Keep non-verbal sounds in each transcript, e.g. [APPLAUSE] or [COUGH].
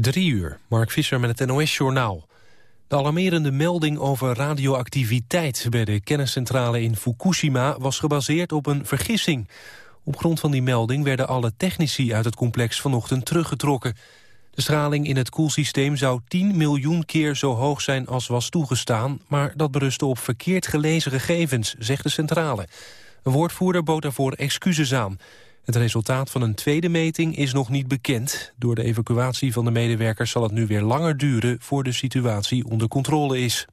Drie uur, Mark Visser met het NOS-journaal. De alarmerende melding over radioactiviteit bij de kenniscentrale in Fukushima was gebaseerd op een vergissing. Op grond van die melding werden alle technici uit het complex vanochtend teruggetrokken. De straling in het koelsysteem zou 10 miljoen keer zo hoog zijn als was toegestaan, maar dat berustte op verkeerd gelezen gegevens, zegt de centrale. Een woordvoerder bood daarvoor excuses aan. Het resultaat van een tweede meting is nog niet bekend. Door de evacuatie van de medewerkers zal het nu weer langer duren... voor de situatie onder controle is.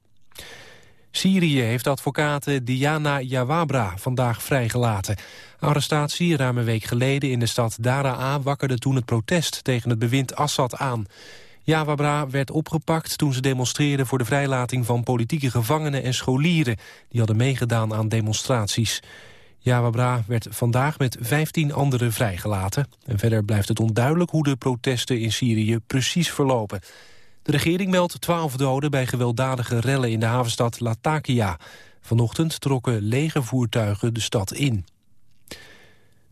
Syrië heeft advocate Diana Jawabra vandaag vrijgelaten. Arrestatie ruim een week geleden in de stad Daraa wakkerde toen het protest tegen het bewind Assad aan. Jawabra werd opgepakt toen ze demonstreerde voor de vrijlating van politieke gevangenen en scholieren. Die hadden meegedaan aan demonstraties. Jawabra werd vandaag met 15 anderen vrijgelaten. En verder blijft het onduidelijk hoe de protesten in Syrië precies verlopen. De regering meldt 12 doden bij gewelddadige rellen in de havenstad Latakia. Vanochtend trokken legervoertuigen de stad in.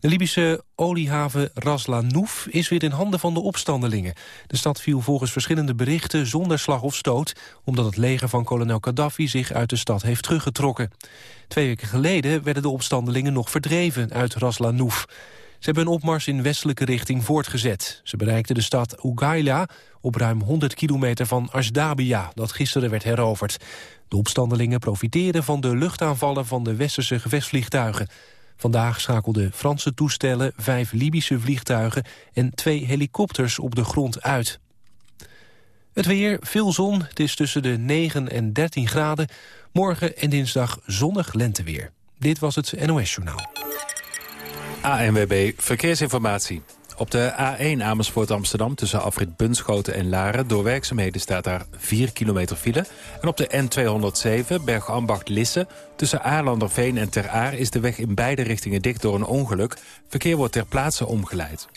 De Libische oliehaven Ras Lanouf is weer in handen van de opstandelingen. De stad viel volgens verschillende berichten zonder slag of stoot... omdat het leger van kolonel Gaddafi zich uit de stad heeft teruggetrokken. Twee weken geleden werden de opstandelingen nog verdreven uit Ras Lanouf. Ze hebben een opmars in westelijke richting voortgezet. Ze bereikten de stad Ougaila op ruim 100 kilometer van Ashdabia... dat gisteren werd heroverd. De opstandelingen profiteren van de luchtaanvallen van de westerse gevechtsvliegtuigen... Vandaag schakelden Franse toestellen, vijf Libische vliegtuigen en twee helikopters op de grond uit. Het weer, veel zon, het is tussen de 9 en 13 graden. Morgen en dinsdag zonnig lenteweer. Dit was het NOS Journaal. ANWB Verkeersinformatie. Op de A1 Amersfoort Amsterdam tussen afrit Bunschoten en Laren... door werkzaamheden staat daar 4 kilometer file. En op de N207 Bergambacht-Lisse tussen Aarlanderveen en Ter Aar... is de weg in beide richtingen dicht door een ongeluk. Verkeer wordt ter plaatse omgeleid.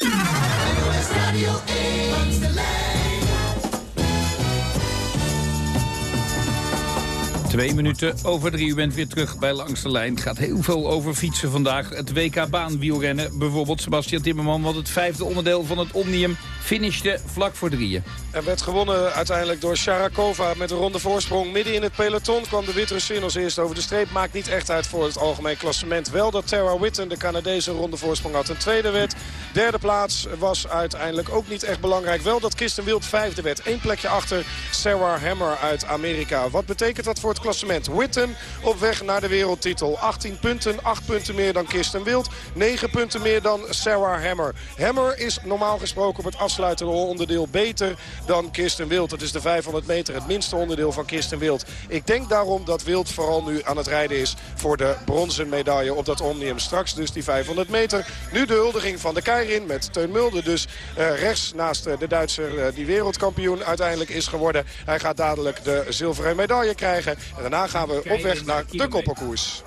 Twee minuten over drie. U bent weer terug bij Langs de Lijn. Het gaat heel veel over fietsen vandaag. Het WK baanwielrennen. Bijvoorbeeld Sebastian Timmerman. Want het vijfde onderdeel van het Omnium finishte vlak voor drieën. Er werd gewonnen uiteindelijk door Sharakova met een ronde voorsprong. Midden in het peloton kwam de Wit-Russin als eerste over de streep. Maakt niet echt uit voor het algemeen klassement. Wel dat Tara Witten, de Canadese, ronde voorsprong had. Een tweede werd. Derde plaats was uiteindelijk ook niet echt belangrijk. Wel dat Kirsten Wild vijfde werd. Eén plekje achter Sarah Hammer uit Amerika. Wat betekent dat voor klassement? Witten op weg naar de wereldtitel. 18 punten, 8 punten meer dan Kirsten Wild. 9 punten meer dan Sarah Hammer. Hammer is normaal gesproken op het afsluitende onderdeel beter dan Kirsten Wild. Het is de 500 meter, het minste onderdeel van Kirsten Wild. Ik denk daarom dat Wild vooral nu aan het rijden is voor de bronzen medaille op dat Omnium. Straks dus die 500 meter. Nu de huldiging van de Keirin met Teun Mulder. Dus uh, rechts naast uh, de Duitser uh, die wereldkampioen uiteindelijk is geworden. Hij gaat dadelijk de zilveren medaille krijgen. En daarna gaan we op weg naar de koppelkoers.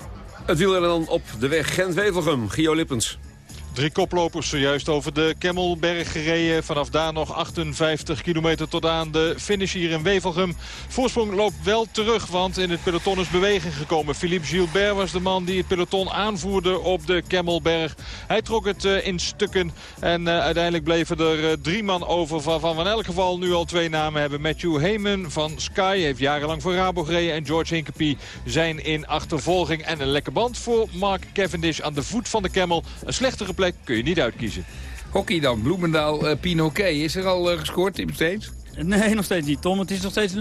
Het wielrennen dan op de weg Gent-Wevelgem. Gio Lippens. Drie koplopers zojuist over de Kemmelberg gereden. Vanaf daar nog 58 kilometer tot aan de finish hier in Wevelgem. Voorsprong loopt wel terug, want in het peloton is beweging gekomen. Philippe Gilbert was de man die het peloton aanvoerde op de Kemmelberg. Hij trok het uh, in stukken en uh, uiteindelijk bleven er uh, drie man over... waarvan we in elk geval nu al twee namen hebben. Matthew Heyman van Sky heeft jarenlang voor Rabo gereden... en George Hinkepie zijn in achtervolging. En een lekke band voor Mark Cavendish aan de voet van de Kemmel. Een slechtere plek kun je niet uitkiezen. Hockey dan, Bloemendaal, uh, Pinoquet. Is er al uh, gescoord, Tim Steens? Nee, nog steeds niet, Tom. Het is nog steeds 0-0.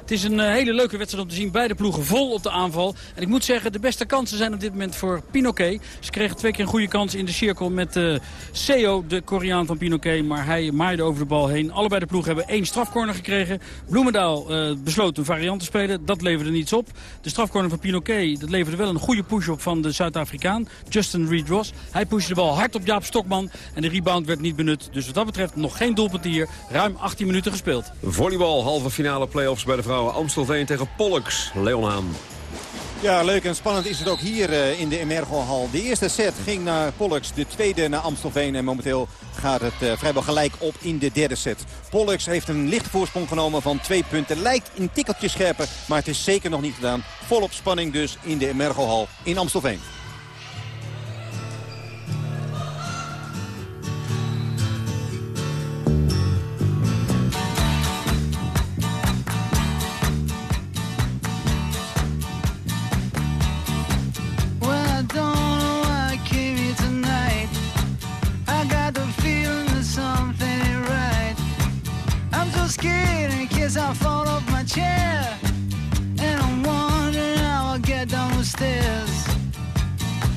Het is een uh, hele leuke wedstrijd om te zien. Beide ploegen vol op de aanval. En ik moet zeggen, de beste kansen zijn op dit moment voor Pinoquet. Ze kregen twee keer een goede kans in de cirkel met uh, Seo, de Koreaan van Pinoquet. Maar hij maaide over de bal heen. Allebei de ploegen hebben één strafcorner gekregen. Bloemendaal uh, besloot een variant te spelen. Dat leverde niets op. De strafcorner van Pinoquet, dat leverde wel een goede push op van de Zuid-Afrikaan. Justin Reed Ross. Hij pushte de bal hard op Jaap Stokman. En de rebound werd niet benut. Dus wat dat betreft nog geen doelpunt hier. Ruim 18 minuten gespeeld. Volleybal, halve finale play-offs bij de vrouwen. Amstelveen tegen Pollux. Leon Haan. Ja, leuk en spannend is het ook hier uh, in de Emergo-hal. De eerste set ging naar Pollux, de tweede naar Amstelveen. En momenteel gaat het uh, vrijwel gelijk op in de derde set. Pollux heeft een lichte voorsprong genomen van twee punten. Lijkt een tikkeltje scherper, maar het is zeker nog niet gedaan. Volop spanning dus in de Emergo-hal in Amstelveen. Guess I fall off my chair. And I'm wondering how I'll get down the stairs.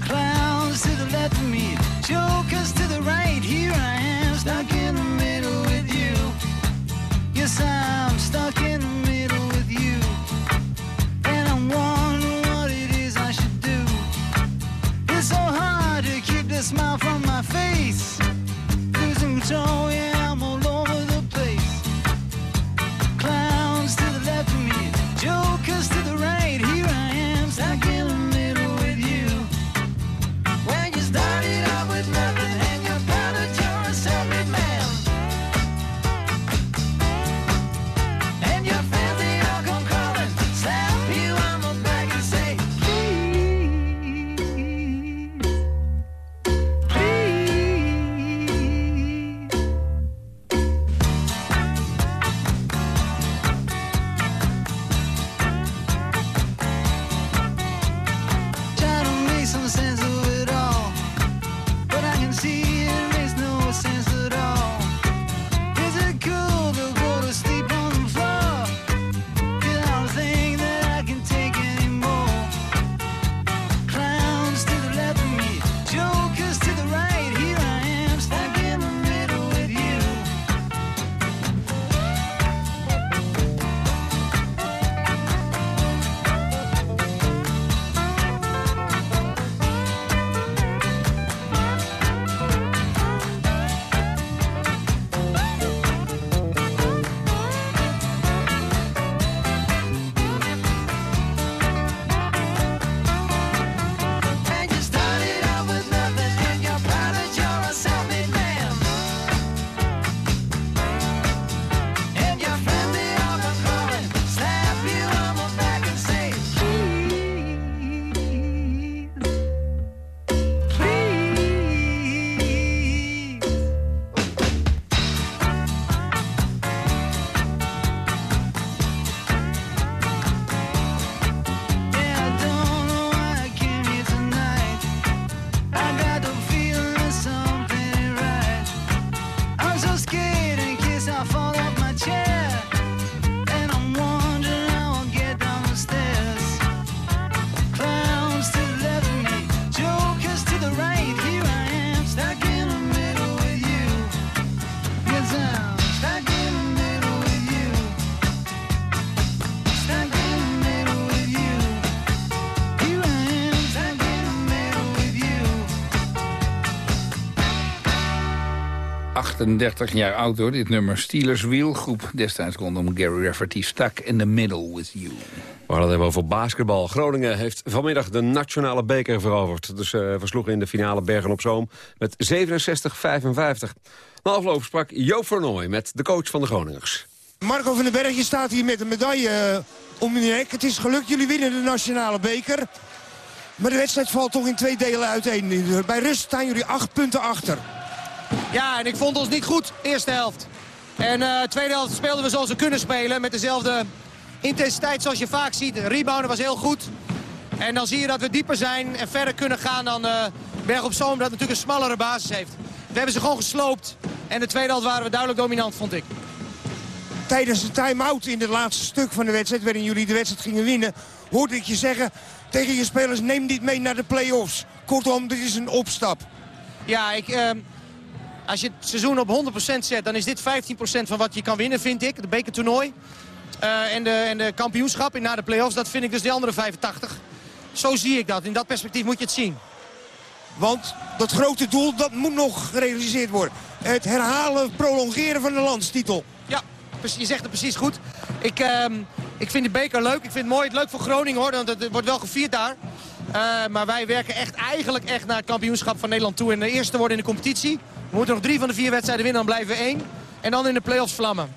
Clowns to the left of me, jokers to the right. Here I am, stuck in the middle with you. Yes, I'm stuck in the middle 38 jaar oud hoor, dit nummer. Steelers Wheel, groep destijds rondom Gary Rafferty. Stuck in the middle with you. We hadden het even over basketbal. Groningen heeft vanmiddag de nationale beker veroverd. Dus uh, versloegen in de finale Bergen op Zoom met 67-55. Na afloop sprak Joop Vernooy met de coach van de Groningers. Marco van den Berg, je staat hier met een medaille eh, om je nek. Het is gelukt, jullie winnen de nationale beker. Maar de wedstrijd valt toch in twee delen uiteen. Bij rust staan jullie acht punten achter. Ja, en ik vond ons niet goed, eerste helft. En uh, tweede helft speelden we zoals we kunnen spelen. Met dezelfde intensiteit zoals je vaak ziet. De rebounden was heel goed. En dan zie je dat we dieper zijn en verder kunnen gaan dan uh, Berg op Zoom. Dat natuurlijk een smallere basis heeft. We hebben ze gewoon gesloopt. En de tweede helft waren we duidelijk dominant, vond ik. Tijdens de time-out in het laatste stuk van de wedstrijd... waarin jullie de wedstrijd gingen winnen... hoorde ik je zeggen tegen je spelers... neem dit mee naar de play-offs. Kortom, dit is een opstap. Ja, ik... Uh, als je het seizoen op 100% zet, dan is dit 15% van wat je kan winnen, vind ik. De bekertoernooi. Uh, en, de, en de kampioenschap in na de play-offs, dat vind ik dus de andere 85. Zo zie ik dat. In dat perspectief moet je het zien. Want dat grote doel, dat moet nog gerealiseerd worden. Het herhalen, prolongeren van de landstitel. Ja, je zegt het precies goed. Ik, uh, ik vind de beker leuk. Ik vind het mooi. Het leuk voor Groningen hoor, want het wordt wel gevierd daar. Uh, maar wij werken echt eigenlijk echt naar het kampioenschap van Nederland toe. En de eerste worden in de competitie. We moeten nog drie van de vier wedstrijden winnen, dan blijven we één. En dan in de play-offs vlammen.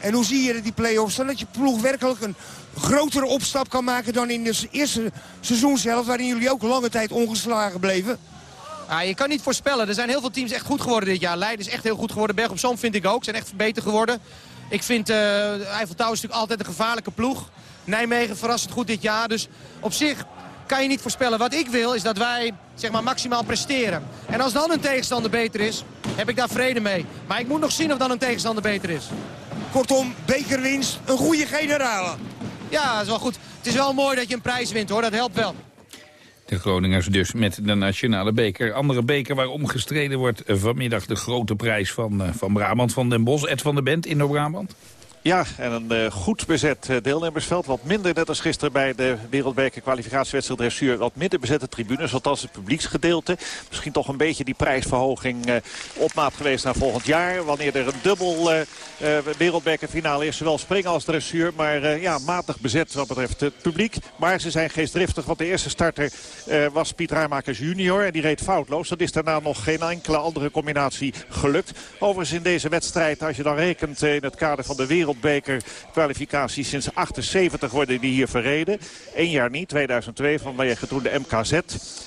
En hoe zie je die play-offs dan? Dat je ploeg werkelijk een grotere opstap kan maken dan in de eerste seizoen zelf... waarin jullie ook lange tijd ongeslagen bleven? Ah, je kan niet voorspellen. Er zijn heel veel teams echt goed geworden dit jaar. Leiden is echt heel goed geworden. Berg op Zoom vind ik ook. Zijn echt beter geworden. Ik vind uh, Eiffel Touw is natuurlijk altijd een gevaarlijke ploeg. Nijmegen verrassend goed dit jaar. Dus op zich kan je niet voorspellen. Wat ik wil is dat wij zeg maar, maximaal presteren. En als dan een tegenstander beter is, heb ik daar vrede mee. Maar ik moet nog zien of dan een tegenstander beter is. Kortom, bekerwinst, een goede generale. Ja, dat is wel goed. Het is wel mooi dat je een prijs wint hoor, dat helpt wel. De Groningers dus met de nationale beker. Andere beker waarom gestreden wordt vanmiddag de grote prijs van, uh, van Brabant, van Den Bosch. Ed van der Bent in Brabant. Ja, en een uh, goed bezet uh, deelnemersveld. Wat minder, net als gisteren bij de wereldbeker kwalificatiewedstrijd dressuur. Wat minder bezette tribunes, althans het publieksgedeelte. Misschien toch een beetje die prijsverhoging uh, op maat geweest naar volgend jaar. Wanneer er een dubbel wereldbekerfinale is. Zowel springen als dressuur. Maar ja, matig bezet wat betreft het publiek. Maar ze zijn geestdriftig, want de eerste starter was Piet Raarmakers junior. En die reed foutloos. Dat is daarna nog geen enkele andere combinatie gelukt. Overigens in deze wedstrijd, als je dan rekent in het kader van de wereld wereldbeker kwalificatie sinds 78 worden die hier verreden. Eén jaar niet, 2002 vanwege toen de MKZ.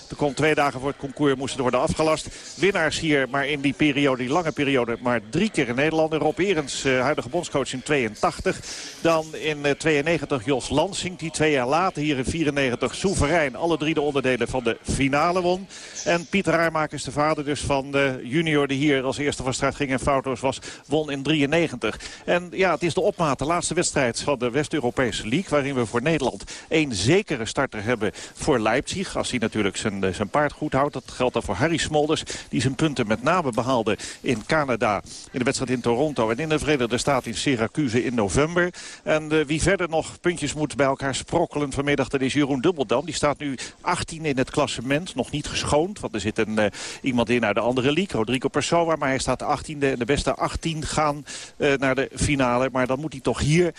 Er kon twee dagen voor het concours moesten worden afgelast. Winnaars hier, maar in die periode, die lange periode, maar drie keer in Nederland. Rob Erens, uh, huidige bondscoach in 82. Dan in uh, 92 Jos Lansing, die twee jaar later hier in 94 soeverein alle drie de onderdelen van de finale won. En Pieter Haarmakers, de vader dus van de junior die hier als eerste van start ging en foutloos was, won in 93. En ja, het is de opmaat, de laatste wedstrijd van de West-Europese League, waarin we voor Nederland één zekere starter hebben voor Leipzig. Als hij natuurlijk zijn, zijn paard goed houdt. Dat geldt dan voor Harry Smolders, die zijn punten met name behaalde in Canada, in de wedstrijd in Toronto en in de Verenigde Staten in Syracuse in november. En uh, wie verder nog puntjes moet bij elkaar sprokkelen vanmiddag, dat is Jeroen Dubbeldam. Die staat nu 18 in het klassement, nog niet geschoond, want er zit een, uh, iemand in uit de andere league, Rodrigo Pessoa, maar hij staat 18e en de beste 18 gaan uh, naar de finale. Maar dan moet hij toch hier,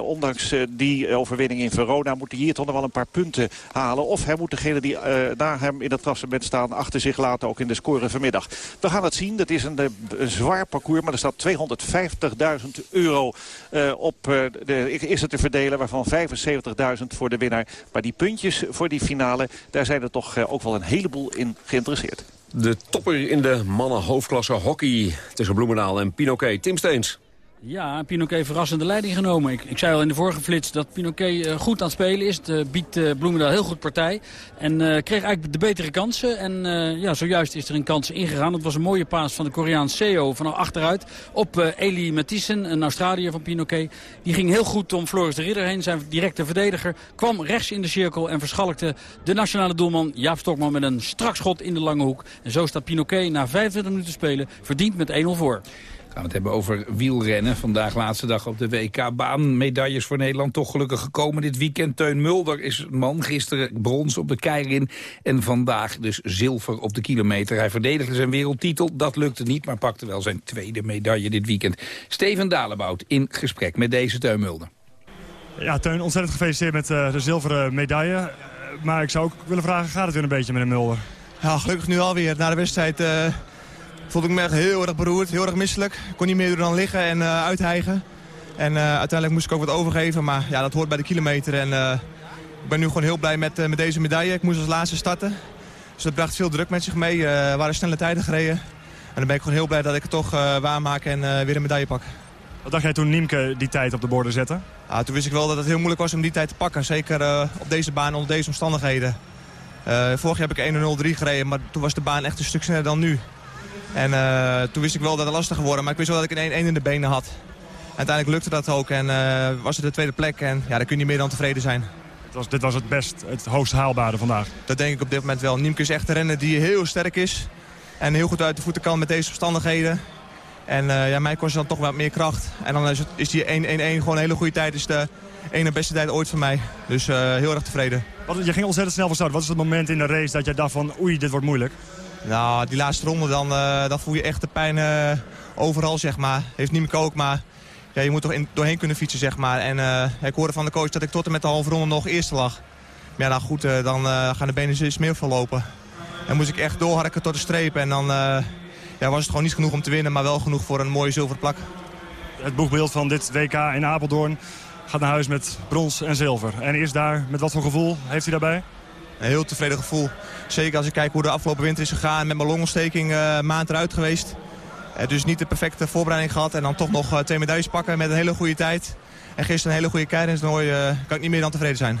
ondanks die overwinning in Verona, moet hij hier toch nog wel een paar punten halen. Of hij moet degene die na hem in het klassement staan achter zich laten, ook in de score vanmiddag. We gaan het zien, dat is een, zwaar parcours, maar er staat 250.000 euro uh, op uh, de eerste te verdelen, waarvan 75.000 voor de winnaar. Maar die puntjes voor die finale, daar zijn er toch uh, ook wel een heleboel in geïnteresseerd. De topper in de mannen hoofdklasse hockey tussen Bloemendaal en Pinoquet. Tim Steens. Ja, Pinoquet verrassende leiding genomen. Ik, ik zei al in de vorige flits dat Pinoquet uh, goed aan het spelen is. Het uh, biedt uh, Bloemendaal heel goed partij. En kreeg eigenlijk de betere kansen. En ja, zojuist is er een kans ingegaan. Het was een mooie paas van de Koreaan Seo van achteruit. Op Eli Mathiesen, een Australiër van Pinoquet. Die ging heel goed om Floris de Ridder heen. Zijn directe verdediger kwam rechts in de cirkel. En verschalkte de nationale doelman Jaap Stokman met een strak schot in de lange hoek. En zo staat Pinoquet na 25 minuten spelen verdiend met 1-0 voor gaan het hebben over wielrennen. Vandaag laatste dag op de WK-baan. Medailles voor Nederland toch gelukkig gekomen dit weekend. Teun Mulder is man. Gisteren brons op de Keirin. En vandaag dus zilver op de kilometer. Hij verdedigde zijn wereldtitel. Dat lukte niet, maar pakte wel zijn tweede medaille dit weekend. Steven Dalebout in gesprek met deze Teun Mulder. Ja, Teun, ontzettend gefeliciteerd met uh, de zilveren medaille. Maar ik zou ook willen vragen, gaat het weer een beetje met een Mulder? Ja, gelukkig nu alweer. Na de wedstrijd... Uh voelde ik me echt heel erg beroerd, heel erg misselijk. Ik kon niet meer doen dan liggen en uh, uithijgen. En uh, uiteindelijk moest ik ook wat overgeven, maar ja, dat hoort bij de kilometer. En uh, ik ben nu gewoon heel blij met, met deze medaille. Ik moest als laatste starten. Dus dat bracht veel druk met zich mee. Er waren snelle tijden gereden. En dan ben ik gewoon heel blij dat ik het toch waarmaak en weer een medaille pak. Wat dacht jij toen Niemke die tijd op de borden zette? Ja, toen wist ik wel dat het heel moeilijk was om die tijd te pakken. Zeker op deze baan, onder deze omstandigheden. vorig jaar heb ik 1.03 gereden, maar toen was de baan echt een stuk sneller dan nu. En uh, toen wist ik wel dat het lastig geworden, maar ik wist wel dat ik een 1 in de benen had. Uiteindelijk lukte dat ook en uh, was het de tweede plek en ja, daar kun je niet meer dan tevreden zijn. Het was, dit was het best, het hoogst haalbare vandaag? Dat denk ik op dit moment wel. Niemke is echt een renner die heel sterk is en heel goed uit de voeten kan met deze omstandigheden. En uh, ja, mij kost dan toch wat meer kracht. En dan is, het, is die 1-1-1 gewoon een hele goede tijd. is de ene beste tijd ooit voor mij. Dus heel erg tevreden. Wat, je ging ontzettend snel van start. Wat is het moment in de race dat jij dacht van oei, dit wordt moeilijk? Nou, die laatste ronde, dan, uh, dan voel je echt de pijn uh, overal, zeg maar. Heeft niet meer ook, maar ja, je moet toch in, doorheen kunnen fietsen, zeg maar. En uh, ik hoorde van de coach dat ik tot en met de halve ronde nog eerste lag. Maar ja, nou goed, dan gaan de benen steeds meer verlopen. Dan moest ik echt doorharken tot de streep. En dan ja, was het gewoon niet genoeg om te winnen, maar wel genoeg voor een mooie zilveren plak. Het boegbeeld van dit WK in Apeldoorn gaat naar huis met brons en zilver. En is daar, met wat voor gevoel heeft hij daarbij? Een heel tevreden gevoel. Zeker als ik kijk hoe de afgelopen winter is gegaan. Met mijn longontsteking uh, maand eruit geweest. Uh, dus niet de perfecte voorbereiding gehad. En dan toch nog uh, twee medailles pakken met een hele goede tijd. En gisteren een hele goede keiringsnooi. kan ik niet meer dan tevreden zijn.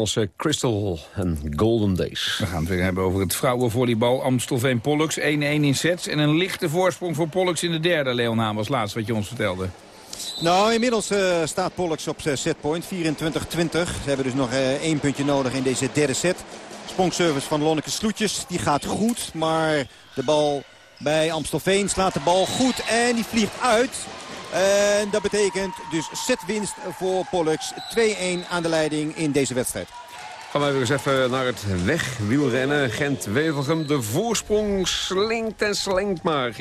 Nederlandse Crystal en Golden Days. We gaan het weer hebben over het vrouwenvolleybal Amstelveen Pollux. 1-1 in sets en een lichte voorsprong voor Pollux in de derde. Leon Haan was laatst wat je ons vertelde. Nou, inmiddels eh, staat Pollux op eh, setpoint. 24-20. Ze hebben dus nog eh, één puntje nodig in deze derde set. Sprongservice van Lonneke Sloetjes. Die gaat goed, maar de bal bij Amstelveen slaat de bal goed. En die vliegt uit. En dat betekent dus setwinst voor Pollux. 2-1 aan de leiding in deze wedstrijd. Gaan wij weer eens even naar het wegwielrennen. Gent-Wevelgem. De voorsprong slinkt en slinkt maar.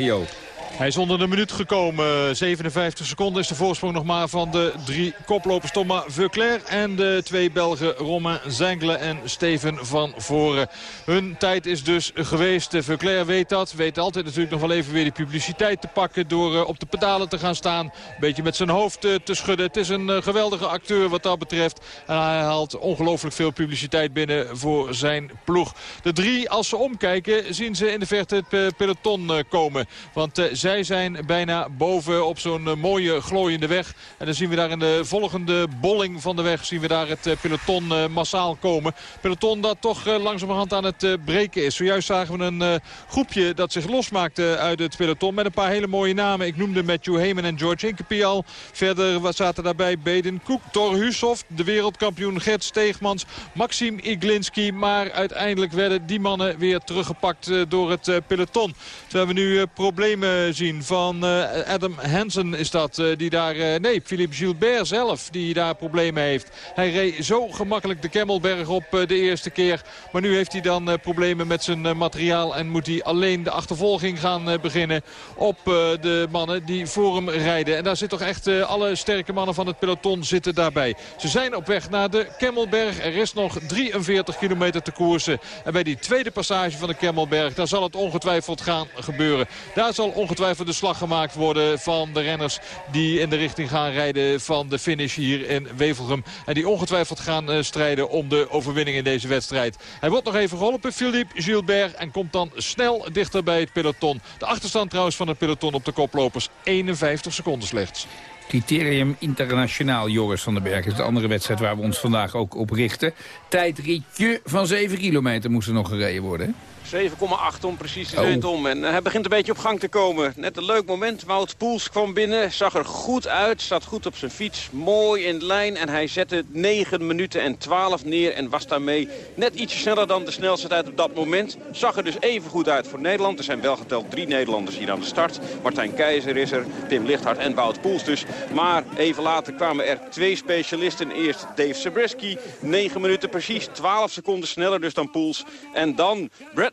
Hij is onder de minuut gekomen. 57 seconden is de voorsprong nog maar van de drie koplopers Thomas Veuclair. En de twee Belgen Romain Zengle en Steven van Voren. Hun tijd is dus geweest. Veuclair weet dat. Weet altijd natuurlijk nog wel even weer die publiciteit te pakken. Door eh, op de pedalen te gaan staan. Een beetje met zijn hoofd eh, te schudden. Het is een eh, geweldige acteur wat dat betreft. En hij haalt ongelooflijk veel publiciteit binnen voor zijn ploeg. De drie, als ze omkijken, zien ze in de verte het pe- peloton komen. Want zij zijn bijna boven op zo'n eh, mooie glooiende weg. En dan zien we daar in de volgende bolling van de weg... zien we daar het eh, peloton eh, massaal komen. Peloton dat toch langzamerhand aan het breken is. Zojuist zagen we een groepje dat zich losmaakte uit het peloton... met een paar hele mooie namen. Ik noemde Matthew Heyman en George Hinkepie al. Verder zaten daarbij Beden Koek, Thor de wereldkampioen Gert Steegmans, Maxim Iglinski. Maar uiteindelijk werden die mannen weer teruggepakt door het peloton. Terwijl we nu problemen zien van eh, Adam Hansen is dat. eh, die daar, eh, nee, Philippe Gilbert zelf die daar problemen heeft. Hij reed zo gemakkelijk de Kemmelberg op eh, de eerste keer. Maar nu heeft hij dan eh, problemen met zijn eh, materiaal. En moet hij alleen de achtervolging gaan eh, beginnen op eh, de mannen die voor hem rijden. En daar zit toch echt eh, alle sterke mannen van het peloton zitten daarbij. Ze zijn op weg naar de Kemmelberg. Er is nog 43 kilometer te koersen. En bij die tweede passage van de Kemmelberg, daar zal het ongetwijfeld gaan gebeuren. Daar zal ongetwijfeld ongetwijfeld de slag gemaakt worden van de renners die in de richting gaan rijden van de finish hier in Wevelgem. En die ongetwijfeld gaan eh, strijden om de overwinning in deze wedstrijd. Hij wordt nog even geholpen, Philippe Gilbert. En komt dan snel dichter bij het peloton. De achterstand trouwens van het peloton op de koplopers. 51 seconden slechts. Criterium Internationaal, Joris van den Berg, is de andere wedstrijd waar we ons vandaag ook op richten. Tijdritje van 7 kilometer moest er nog gereden worden. 7,8 om precies te Oh. zijn, Tom. En eh, hij begint een beetje op gang te komen. Net een leuk moment. Wout Poels kwam binnen, zag er goed uit, zat goed op zijn fiets. Mooi in lijn en hij zette 9 minuten en 12 neer en was daarmee net ietsje sneller dan de snelste tijd op dat moment. Zag er dus even goed uit voor Nederland. Er zijn wel geteld drie Nederlanders hier aan de start. Martijn Keizer is er, Tim Lichthart en Wout Poels dus. Maar even later kwamen er twee specialisten. Eerst Dave Sabrisky, 9 minuten precies, 12 seconden sneller dus dan Poels. En dan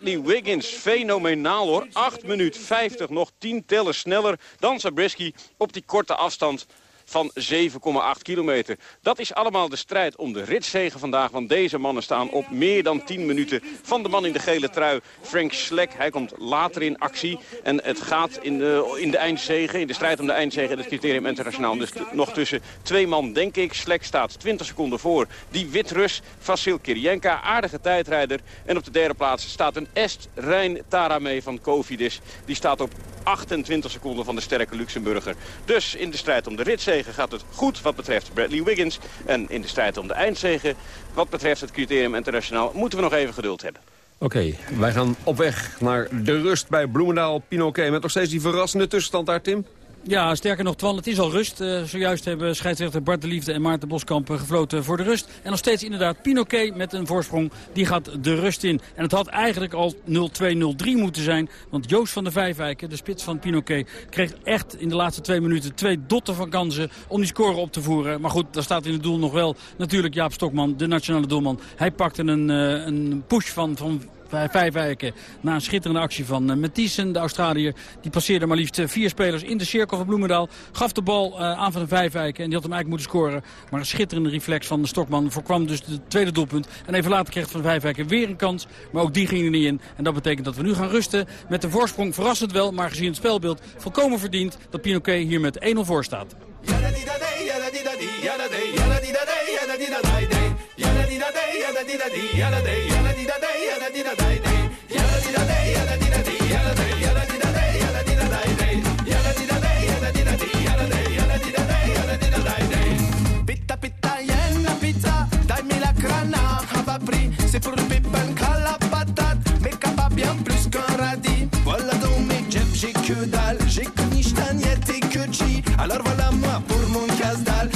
Bradley Wiggins, fenomenaal hoor. 8 minuten 50, nog 10 tellen sneller dan Sabrisky op die korte afstand van 7,8 kilometer. Dat is allemaal de strijd om de ritzegen vandaag. Want deze mannen staan op meer dan 10 minuten van de man in de gele trui. Frank Slek, hij komt later in actie. En het gaat in de, in de eindzegen, in de strijd om de eindzegen... in het criterium internationaal. Dus nog tussen twee man, denk ik. Slek staat 20 seconden voor. Die Wit-Rus, Vasil Kirienka, aardige tijdrijder. En op de derde plaats staat een Est Rijn Tarame van Cofidis. Die staat op 28 seconden van de sterke Luxemburger. Dus in de strijd om de ritzegen gaat het goed wat betreft Bradley Wiggins. En in de strijd om de eindzegen wat betreft het criterium internationaal... moeten we nog even geduld hebben. Oké, wij gaan op weg naar de rust bij Bloemendaal Pinoquet. Met nog steeds die verrassende tussenstand daar, Tim. Ja, sterker nog, Twan, het is al rust. Eh, zojuist hebben scheidsrechter Bart de Liefde en Maarten Boskamp eh, gefloten voor de rust. En nog steeds inderdaad Pinoquet met een voorsprong. Die gaat de rust in. En het had eigenlijk al 0-2-0-3 moeten zijn. Want Joost van der Vijfwijken, de spits van Pinoquet... kreeg echt in de laatste twee minuten twee dotten van kansen om die score op te voeren. Maar goed, daar staat in het doel nog wel natuurlijk Jaap Stokman, de nationale doelman. Hij pakte een, eh, een push van... van Vijfwijken na een schitterende actie van uh, Mathiesen, de Australiër. Die passeerde maar liefst eh, vier spelers in de cirkel van Bloemendaal. Gaf de bal eh, aan van de Vijfwijken en die had hem eigenlijk moeten scoren. Maar een schitterende reflex van de Stokman voorkwam dus de tweede doelpunt. En even later kreeg Van de Vijfwijken weer een kans. Maar ook die ging er niet in. En dat betekent dat we nu gaan rusten met een voorsprong. Verrassend wel, maar gezien het spelbeeld volkomen verdiend dat Pinoquet hier met 1-0 voor staat. J'ai que dalle, j'ai que Nishtaniette et que Chi. Alors voilà moi pour mon casse-dalle,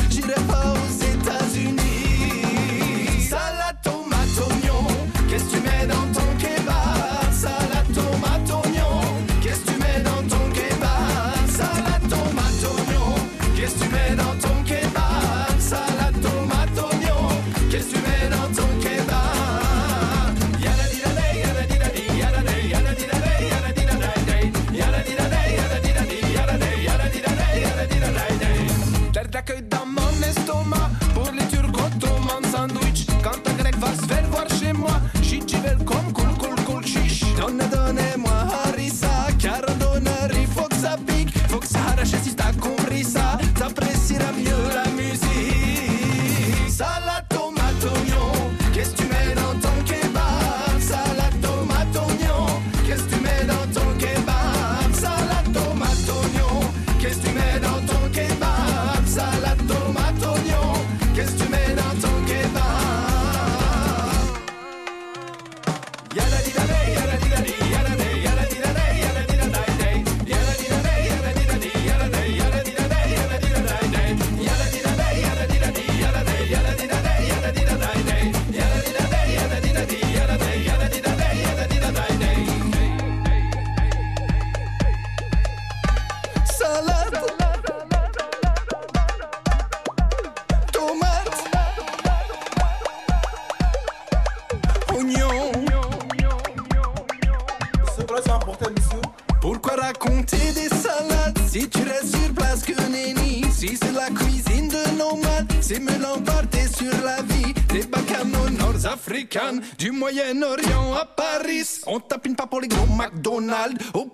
Ronald. Oh,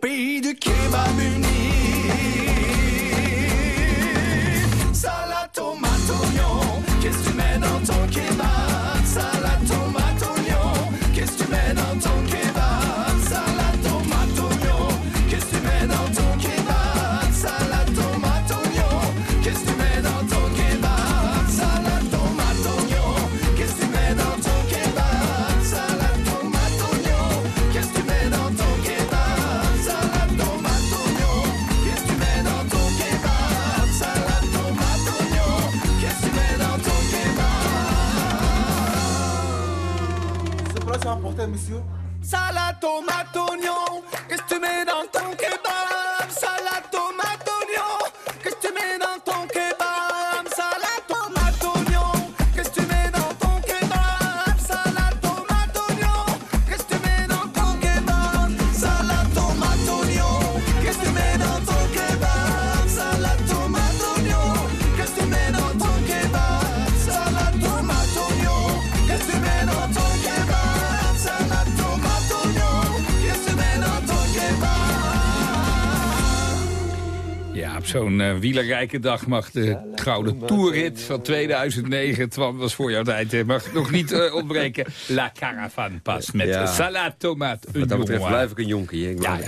Ja, op zo'n eh, wielerrijke dag mag de gouden toerrit van 2009... Twan, was voor jouw tijd, hè, mag nog niet eh, ontbreken. La Caravan pas met Ja. salade, tomaat, Wat dat betreft blijf ik een jonkie. ik Ja.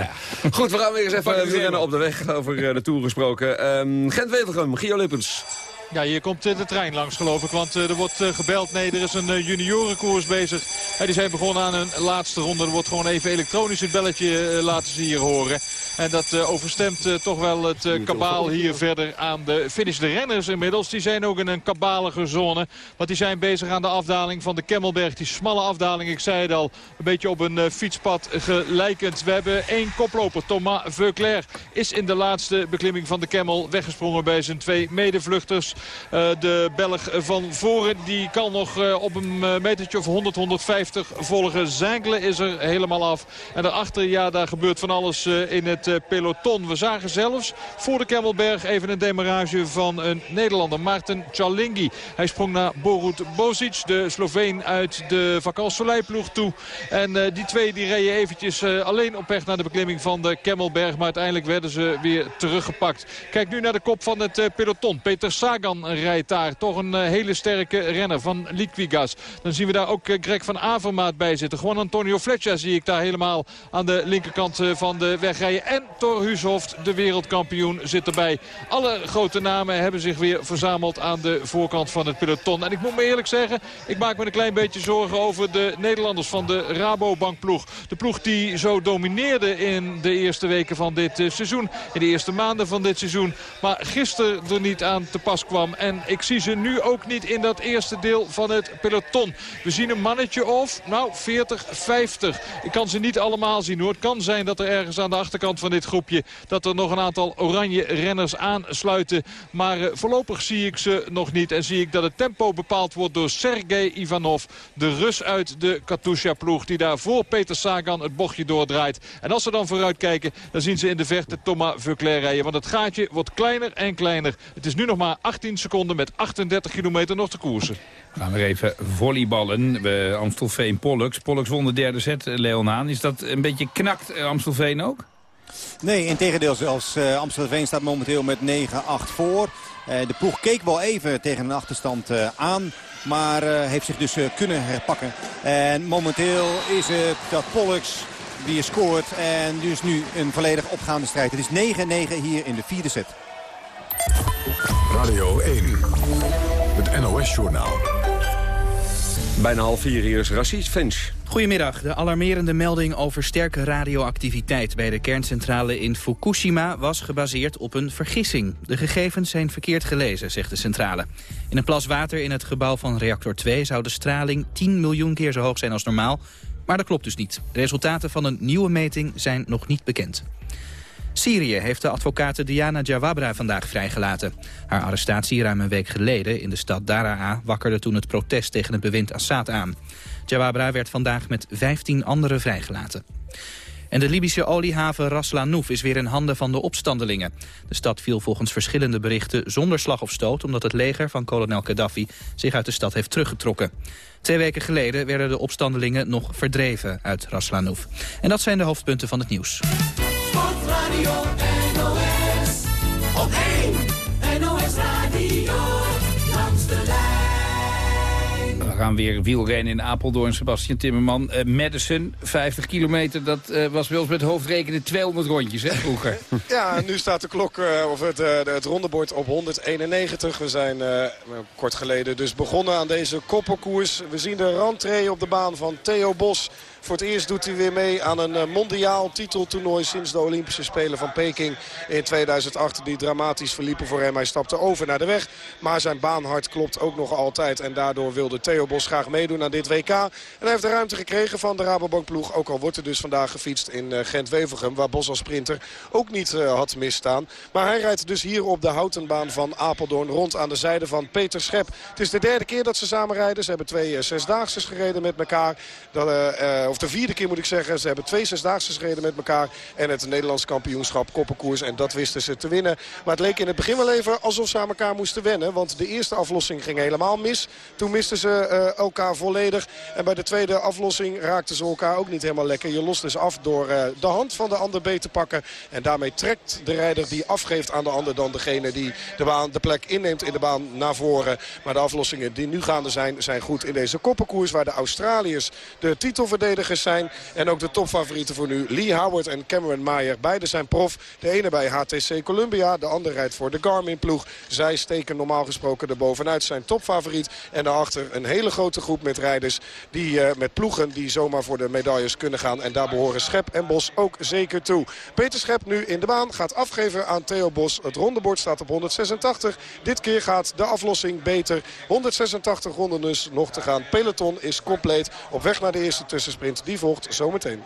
Goed, we gaan weer eens even in. op de weg over eh, de Tour gesproken. Ehm Gent-Wevelgem, Gio Lippens. Ja, hier komt eh, de trein langs geloof ik. Want eh, er wordt eh, gebeld. Nee, er is een eh, juniorenkoers bezig. Die zijn begonnen aan een laatste ronde. Er wordt gewoon even elektronisch het belletje eh, laten ze hier horen. En dat eh, overstemt eh, toch wel het eh, kabaal hier verder aan de finish. De renners inmiddels, die zijn ook in een kabalige zone. Want die zijn bezig aan de afdaling van de Kemmelberg. Die smalle afdaling, ik zei het al, een beetje op een fietspad gelijkend. We hebben één koploper, Thomas Veuclair, is in de laatste beklimming van de Kemmel weggesprongen bij zijn twee medevluchters. De Belg van voren die kan nog op een metertje of 100, 150 volgen. Zijngelen is er helemaal af. En daarachter, ja, daar gebeurt van alles in het eh, peloton. We zagen zelfs voor de Kemmelberg even een demarrage van een Nederlander, Maarten Chalingi. Hij sprong naar Borut Bozic, de Sloveen uit de Vakal ploeg toe. En eh, die twee die reden eventjes eh, alleen op weg naar de beklimming van de Kemmelberg. Maar uiteindelijk werden ze weer teruggepakt. Kijk nu naar de kop van het peloton. Peter Sagan rijdt daar. Toch een hele sterke renner van Liquigas. Dan zien we daar ook Greg van Avermaat bij zitten. Gewoon Antonio Fletcher zie ik daar helemaal aan de linkerkant van de weg rijden. En Thor Hushoft, de wereldkampioen, zit erbij. Alle grote namen hebben zich weer verzameld aan de voorkant van het peloton. En ik moet me eerlijk zeggen, ik maak me een klein beetje zorgen over de Nederlanders van de Rabobank ploeg. De ploeg die zo domineerde in de eerste weken van dit eh, seizoen. In de eerste maanden van dit seizoen. Maar gisteren er niet aan te pas kwam. En ik zie ze nu ook niet in dat eerste deel van het peloton. We zien een mannetje of, nou, 40, 50. Ik kan ze niet allemaal zien hoor. Het kan zijn dat er ergens aan de achterkant van dit groepje... dat er nog een aantal oranje renners aansluiten. Maar eh, voorlopig zie ik ze nog niet. En zie ik dat het tempo bepaald wordt door Sergej Ivanov. De Rus uit de Katusha-ploeg. Die daar voor Peter Sagan het bochtje doordraait. En als ze dan vooruit kijken, dan zien ze in de verte Thomas Veuclair rijden. Want het gaatje wordt kleiner en kleiner. Het is nu nog maar 18 seconden met 38 kilometer nog te koersen. We gaan weer even volleyballen. We Amstelveen Pollux. Won de derde set, eh, Leon Haan. Is dat een beetje knakt eh, Amstelveen ook? Nee, in tegendeel zelfs. Uh, Amstelveen staat momenteel met 9-8 voor. Uh, de ploeg keek wel even tegen een achterstand uh, aan. Maar heeft zich dus kunnen herpakken. En momenteel is het dat Pollux die scoort. En dus nu een volledig opgaande strijd. Het is 9-9 hier in de vierde set. Radio 1. Het NOS-journaal. Bijna half vier hier is Rashid Finch. Goedemiddag. De alarmerende melding over sterke radioactiviteit bij de kerncentrale in Fukushima was gebaseerd op een vergissing. De gegevens zijn verkeerd gelezen, zegt de centrale. In een plas water in het gebouw van reactor 2 zou de straling 10 miljoen keer zo hoog zijn als normaal. Maar dat klopt dus niet. Resultaten van een nieuwe meting zijn nog niet bekend. Syrië heeft de advocate Diana Jawabra vandaag vrijgelaten. Haar arrestatie ruim een week geleden in de stad Daraa wakkerde toen het protest tegen het bewind Assad aan. Jawabra werd vandaag met 15 anderen vrijgelaten. En de Libische oliehaven Ras Lanouf is weer in handen van de opstandelingen. De stad viel volgens verschillende berichten zonder slag of stoot... omdat het leger van kolonel Gaddafi zich uit de stad heeft teruggetrokken. Twee weken geleden werden de opstandelingen nog verdreven uit Ras Lanouf. En dat zijn de hoofdpunten van het nieuws. Sportradio NOS. Op 1 NOS Radio. Langs de lijn. We gaan weer wielrennen in Apeldoorn, Sebastian Timmerman. Uh, Madison, 50 kilometer, dat uh, was bij ons met hoofdrekenen 200 rondjes, hè, vroeger. [LAUGHS] Ja, nu staat de klok, uh, of het, het rondebord op 191. We zijn kort geleden dus begonnen aan deze koppelkoers. We zien de rentree op de baan van Theo Bos Voor het eerst doet hij weer mee aan een eh, mondiaal titeltoernooi sinds de Olympische Spelen van Peking in 2008. Die dramatisch verliepen voor hem. Hij stapte over naar de weg. Maar zijn baanhart klopt ook nog altijd. En daardoor wilde Theo Bos graag meedoen aan dit WK. En hij heeft de ruimte gekregen van de Rabobank ploeg. Ook al wordt er dus vandaag gefietst in eh, Gent-Wevelgem. Waar Bos als sprinter ook niet uh, had misstaan. Maar hij rijdt dus hier op de houtenbaan van Apeldoorn rond aan de zijde van Peter Schep. Het is de derde keer dat ze samen rijden. Ze hebben twee zesdaagses gereden met elkaar. Dat, de vierde keer moet ik zeggen. Ze hebben twee zesdaagses gereden met elkaar. En het Nederlands kampioenschap koppenkoers. En dat wisten ze te winnen. Maar het leek in het begin wel even alsof ze aan elkaar moesten wennen. Want de eerste aflossing ging helemaal mis. Toen misten ze elkaar volledig. En bij de tweede aflossing raakten ze elkaar ook niet helemaal lekker. Je lost dus af door de hand van de ander beet te pakken. En daarmee trekt de rijder die afgeeft aan de ander dan degene die de, baan, de plek inneemt in de baan naar voren. Maar de aflossingen die nu gaande zijn, zijn goed in deze koppenkoers. Waar de Australiërs de zijn. En ook de topfavorieten voor nu. Lee Howard en Cameron Meyer. Beide zijn prof. De ene bij HTC Columbia. De andere rijdt voor de Garmin ploeg. Zij steken normaal gesproken er bovenuit. Zijn topfavoriet. En daarachter een hele grote groep met rijders. Die uh, met ploegen die zomaar voor de medailles kunnen gaan. En daar behoren Schep en Bos ook zeker toe. Peter Schep nu in de baan. Gaat afgeven aan Theo Bos. Het rondebord staat op 186. Dit keer gaat de aflossing beter. 186 ronden dus nog te gaan. Peloton is compleet. Op weg naar de eerste tussensprint. Die volgt zometeen.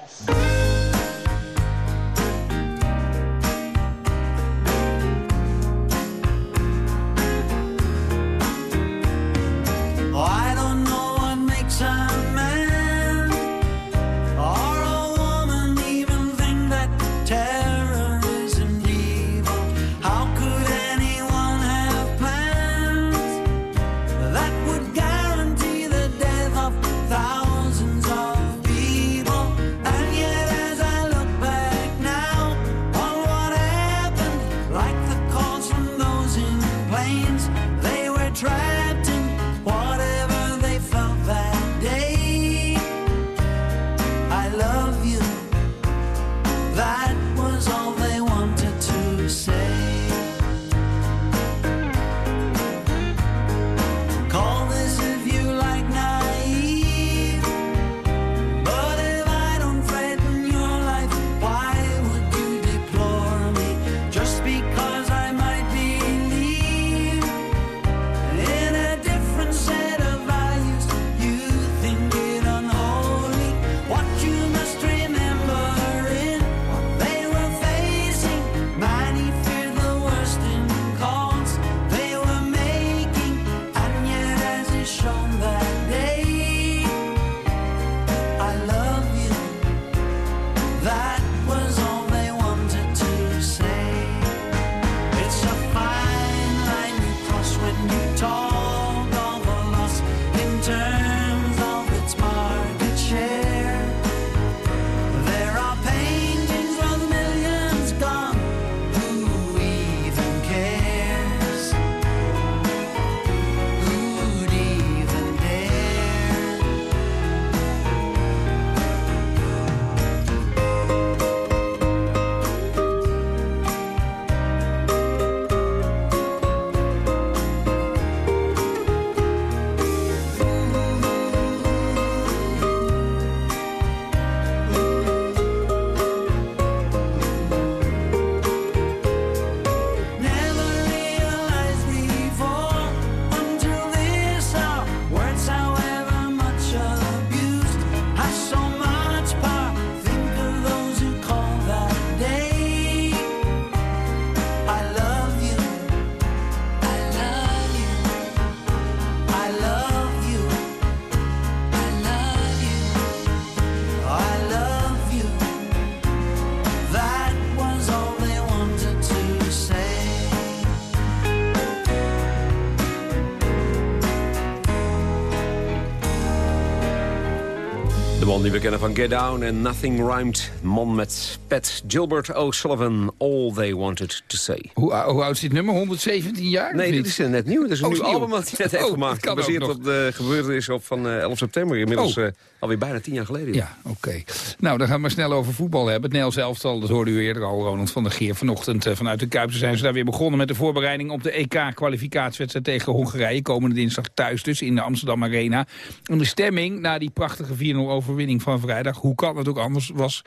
Die we kennen van Get Down en Nothing Rhymed. Man met Pat Gilbert O'Sullivan, All They Wanted To Say. Hoe, hoe oud is dit nummer? 117 jaar? Nee, dit is uh, net nieuw. Het is een Oh, nieuw album dat hij net heeft Oh, gemaakt. Gebaseerd op de gebeurtenissen op van eh, 11 september. Inmiddels Oh. eh, alweer bijna tien jaar geleden. Ja, oké. Nou, dan gaan we maar snel over voetbal hebben. Het Nederlands elftal, dat hoorde u eerder al, Ronald van der Geer. Vanochtend eh, vanuit de Kuip zijn ze daar weer begonnen met de voorbereiding op de EK-kwalificatiewedstrijd tegen Hongarije. Komende dinsdag thuis dus in de Amsterdam Arena. En de stemming na die prachtige 4-0 overwinning overwinning van vrijdag, hoe kan het ook anders, was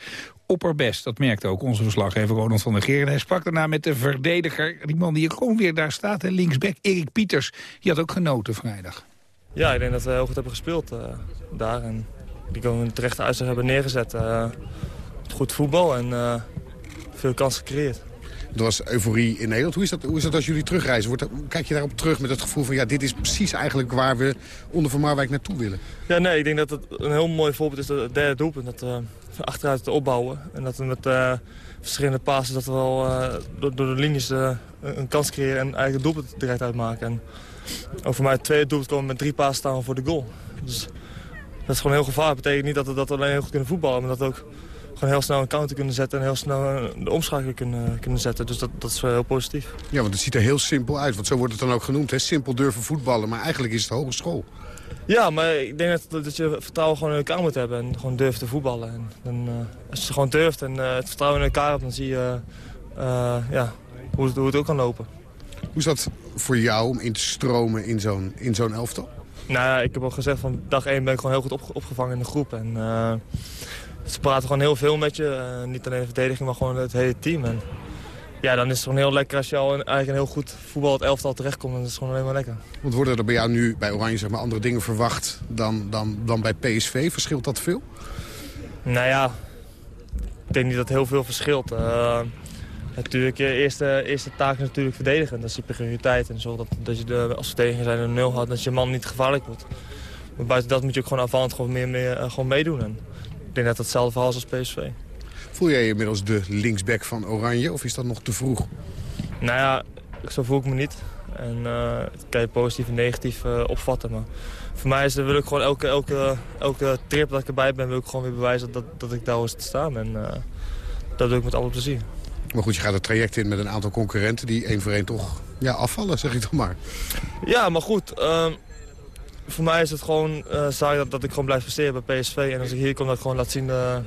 opperbest. Dat merkte ook onze verslaggever Ronald van der Geer. Hij sprak daarna met de verdediger, die man die gewoon weer daar staat, hè, linksback, Erik Pieters. Die had ook genoten vrijdag. Ja, ik denk dat we heel goed hebben gespeeld uh, daar. En die gewoon een terechte hebben neergezet. Uh, goed voetbal en uh, veel kansen gecreëerd. Er was euforie in Nederland. Hoe is dat, hoe is dat als jullie terugreizen? Wordt dat, kijk je daarop terug met het gevoel van... ja, dit is precies eigenlijk waar we onder Van Marwijk naartoe willen? Ja, nee, ik denk dat het een heel mooi voorbeeld is. Het derde doelpunt, dat uh, achteruit te opbouwen. En dat we met uh, verschillende passen dat we wel uh, door, de linies een kans creëren... en eigenlijk het doelpunt direct uitmaken. En over mij het tweede doelpunt komen met drie passen staan voor de goal. Dus dat is gewoon heel gevaarlijk. Dat betekent niet dat we, dat alleen heel goed kunnen voetballen... maar dat ook gewoon heel snel een counter kunnen zetten... en heel snel de omschakeling kunnen, kunnen zetten. Dus dat, dat is heel positief. Ja, want het ziet er heel simpel uit. Want zo wordt het dan ook genoemd. Hè? Simpel durven voetballen. Maar eigenlijk is het hogeschool. Ja, maar ik denk dat, dat je vertrouwen gewoon in elkaar moet hebben. En gewoon durft te voetballen. En dan, uh, als je gewoon durft en uh, het vertrouwen in elkaar hebt... dan zie je uh, ja, hoe, het, hoe het ook kan lopen. Hoe is dat voor jou om in te stromen in zo'n zo'n elftal? Nou ja, ik heb al gezegd van dag één ben ik gewoon heel goed op, opgevangen in de groep. En, ze praten gewoon heel veel met je. Uh, niet alleen de verdediging, maar gewoon het hele team. En ja, dan is het gewoon heel lekker als je al eigenlijk een heel goed voetbal het elftal terechtkomt. Dan is het gewoon alleen maar lekker. Want worden er bij jou nu bij Oranje zeg maar, andere dingen verwacht dan, dan, dan bij PSV? Verschilt dat veel? Nou ja, ik denk niet dat heel veel verschilt. Uh, natuurlijk, je eerste, eerste taak is natuurlijk verdedigen. Dat is je prioriteit. En zo dat, dat je de, als verdediger zijn een nul had, dat je man niet gevaarlijk wordt. Maar buiten dat moet je ook gewoon afvallend gewoon, meer, meer, uh, gewoon meedoen. En, denk dat het hetzelfde verhaal is als PSV. Voel jij je inmiddels de linksback van Oranje of is dat nog te vroeg? Nou ja, zo voel ik me niet. En uh, dat kan je positief en negatief uh, opvatten. Maar voor mij is, wil ik gewoon elke, elke, elke trip dat ik erbij ben... wil ik gewoon weer bewijzen dat, dat ik daar hoor te staan. En uh, dat doe ik met alle plezier. Maar goed, je gaat het traject in met een aantal concurrenten... die één voor één toch ja, afvallen, zeg ik toch maar. Ja, maar goed... Uh, voor mij is het gewoon uh, zaak dat, dat ik gewoon blijf presteren bij PSV. En als ik hier kom, dat ik gewoon laat zien uh,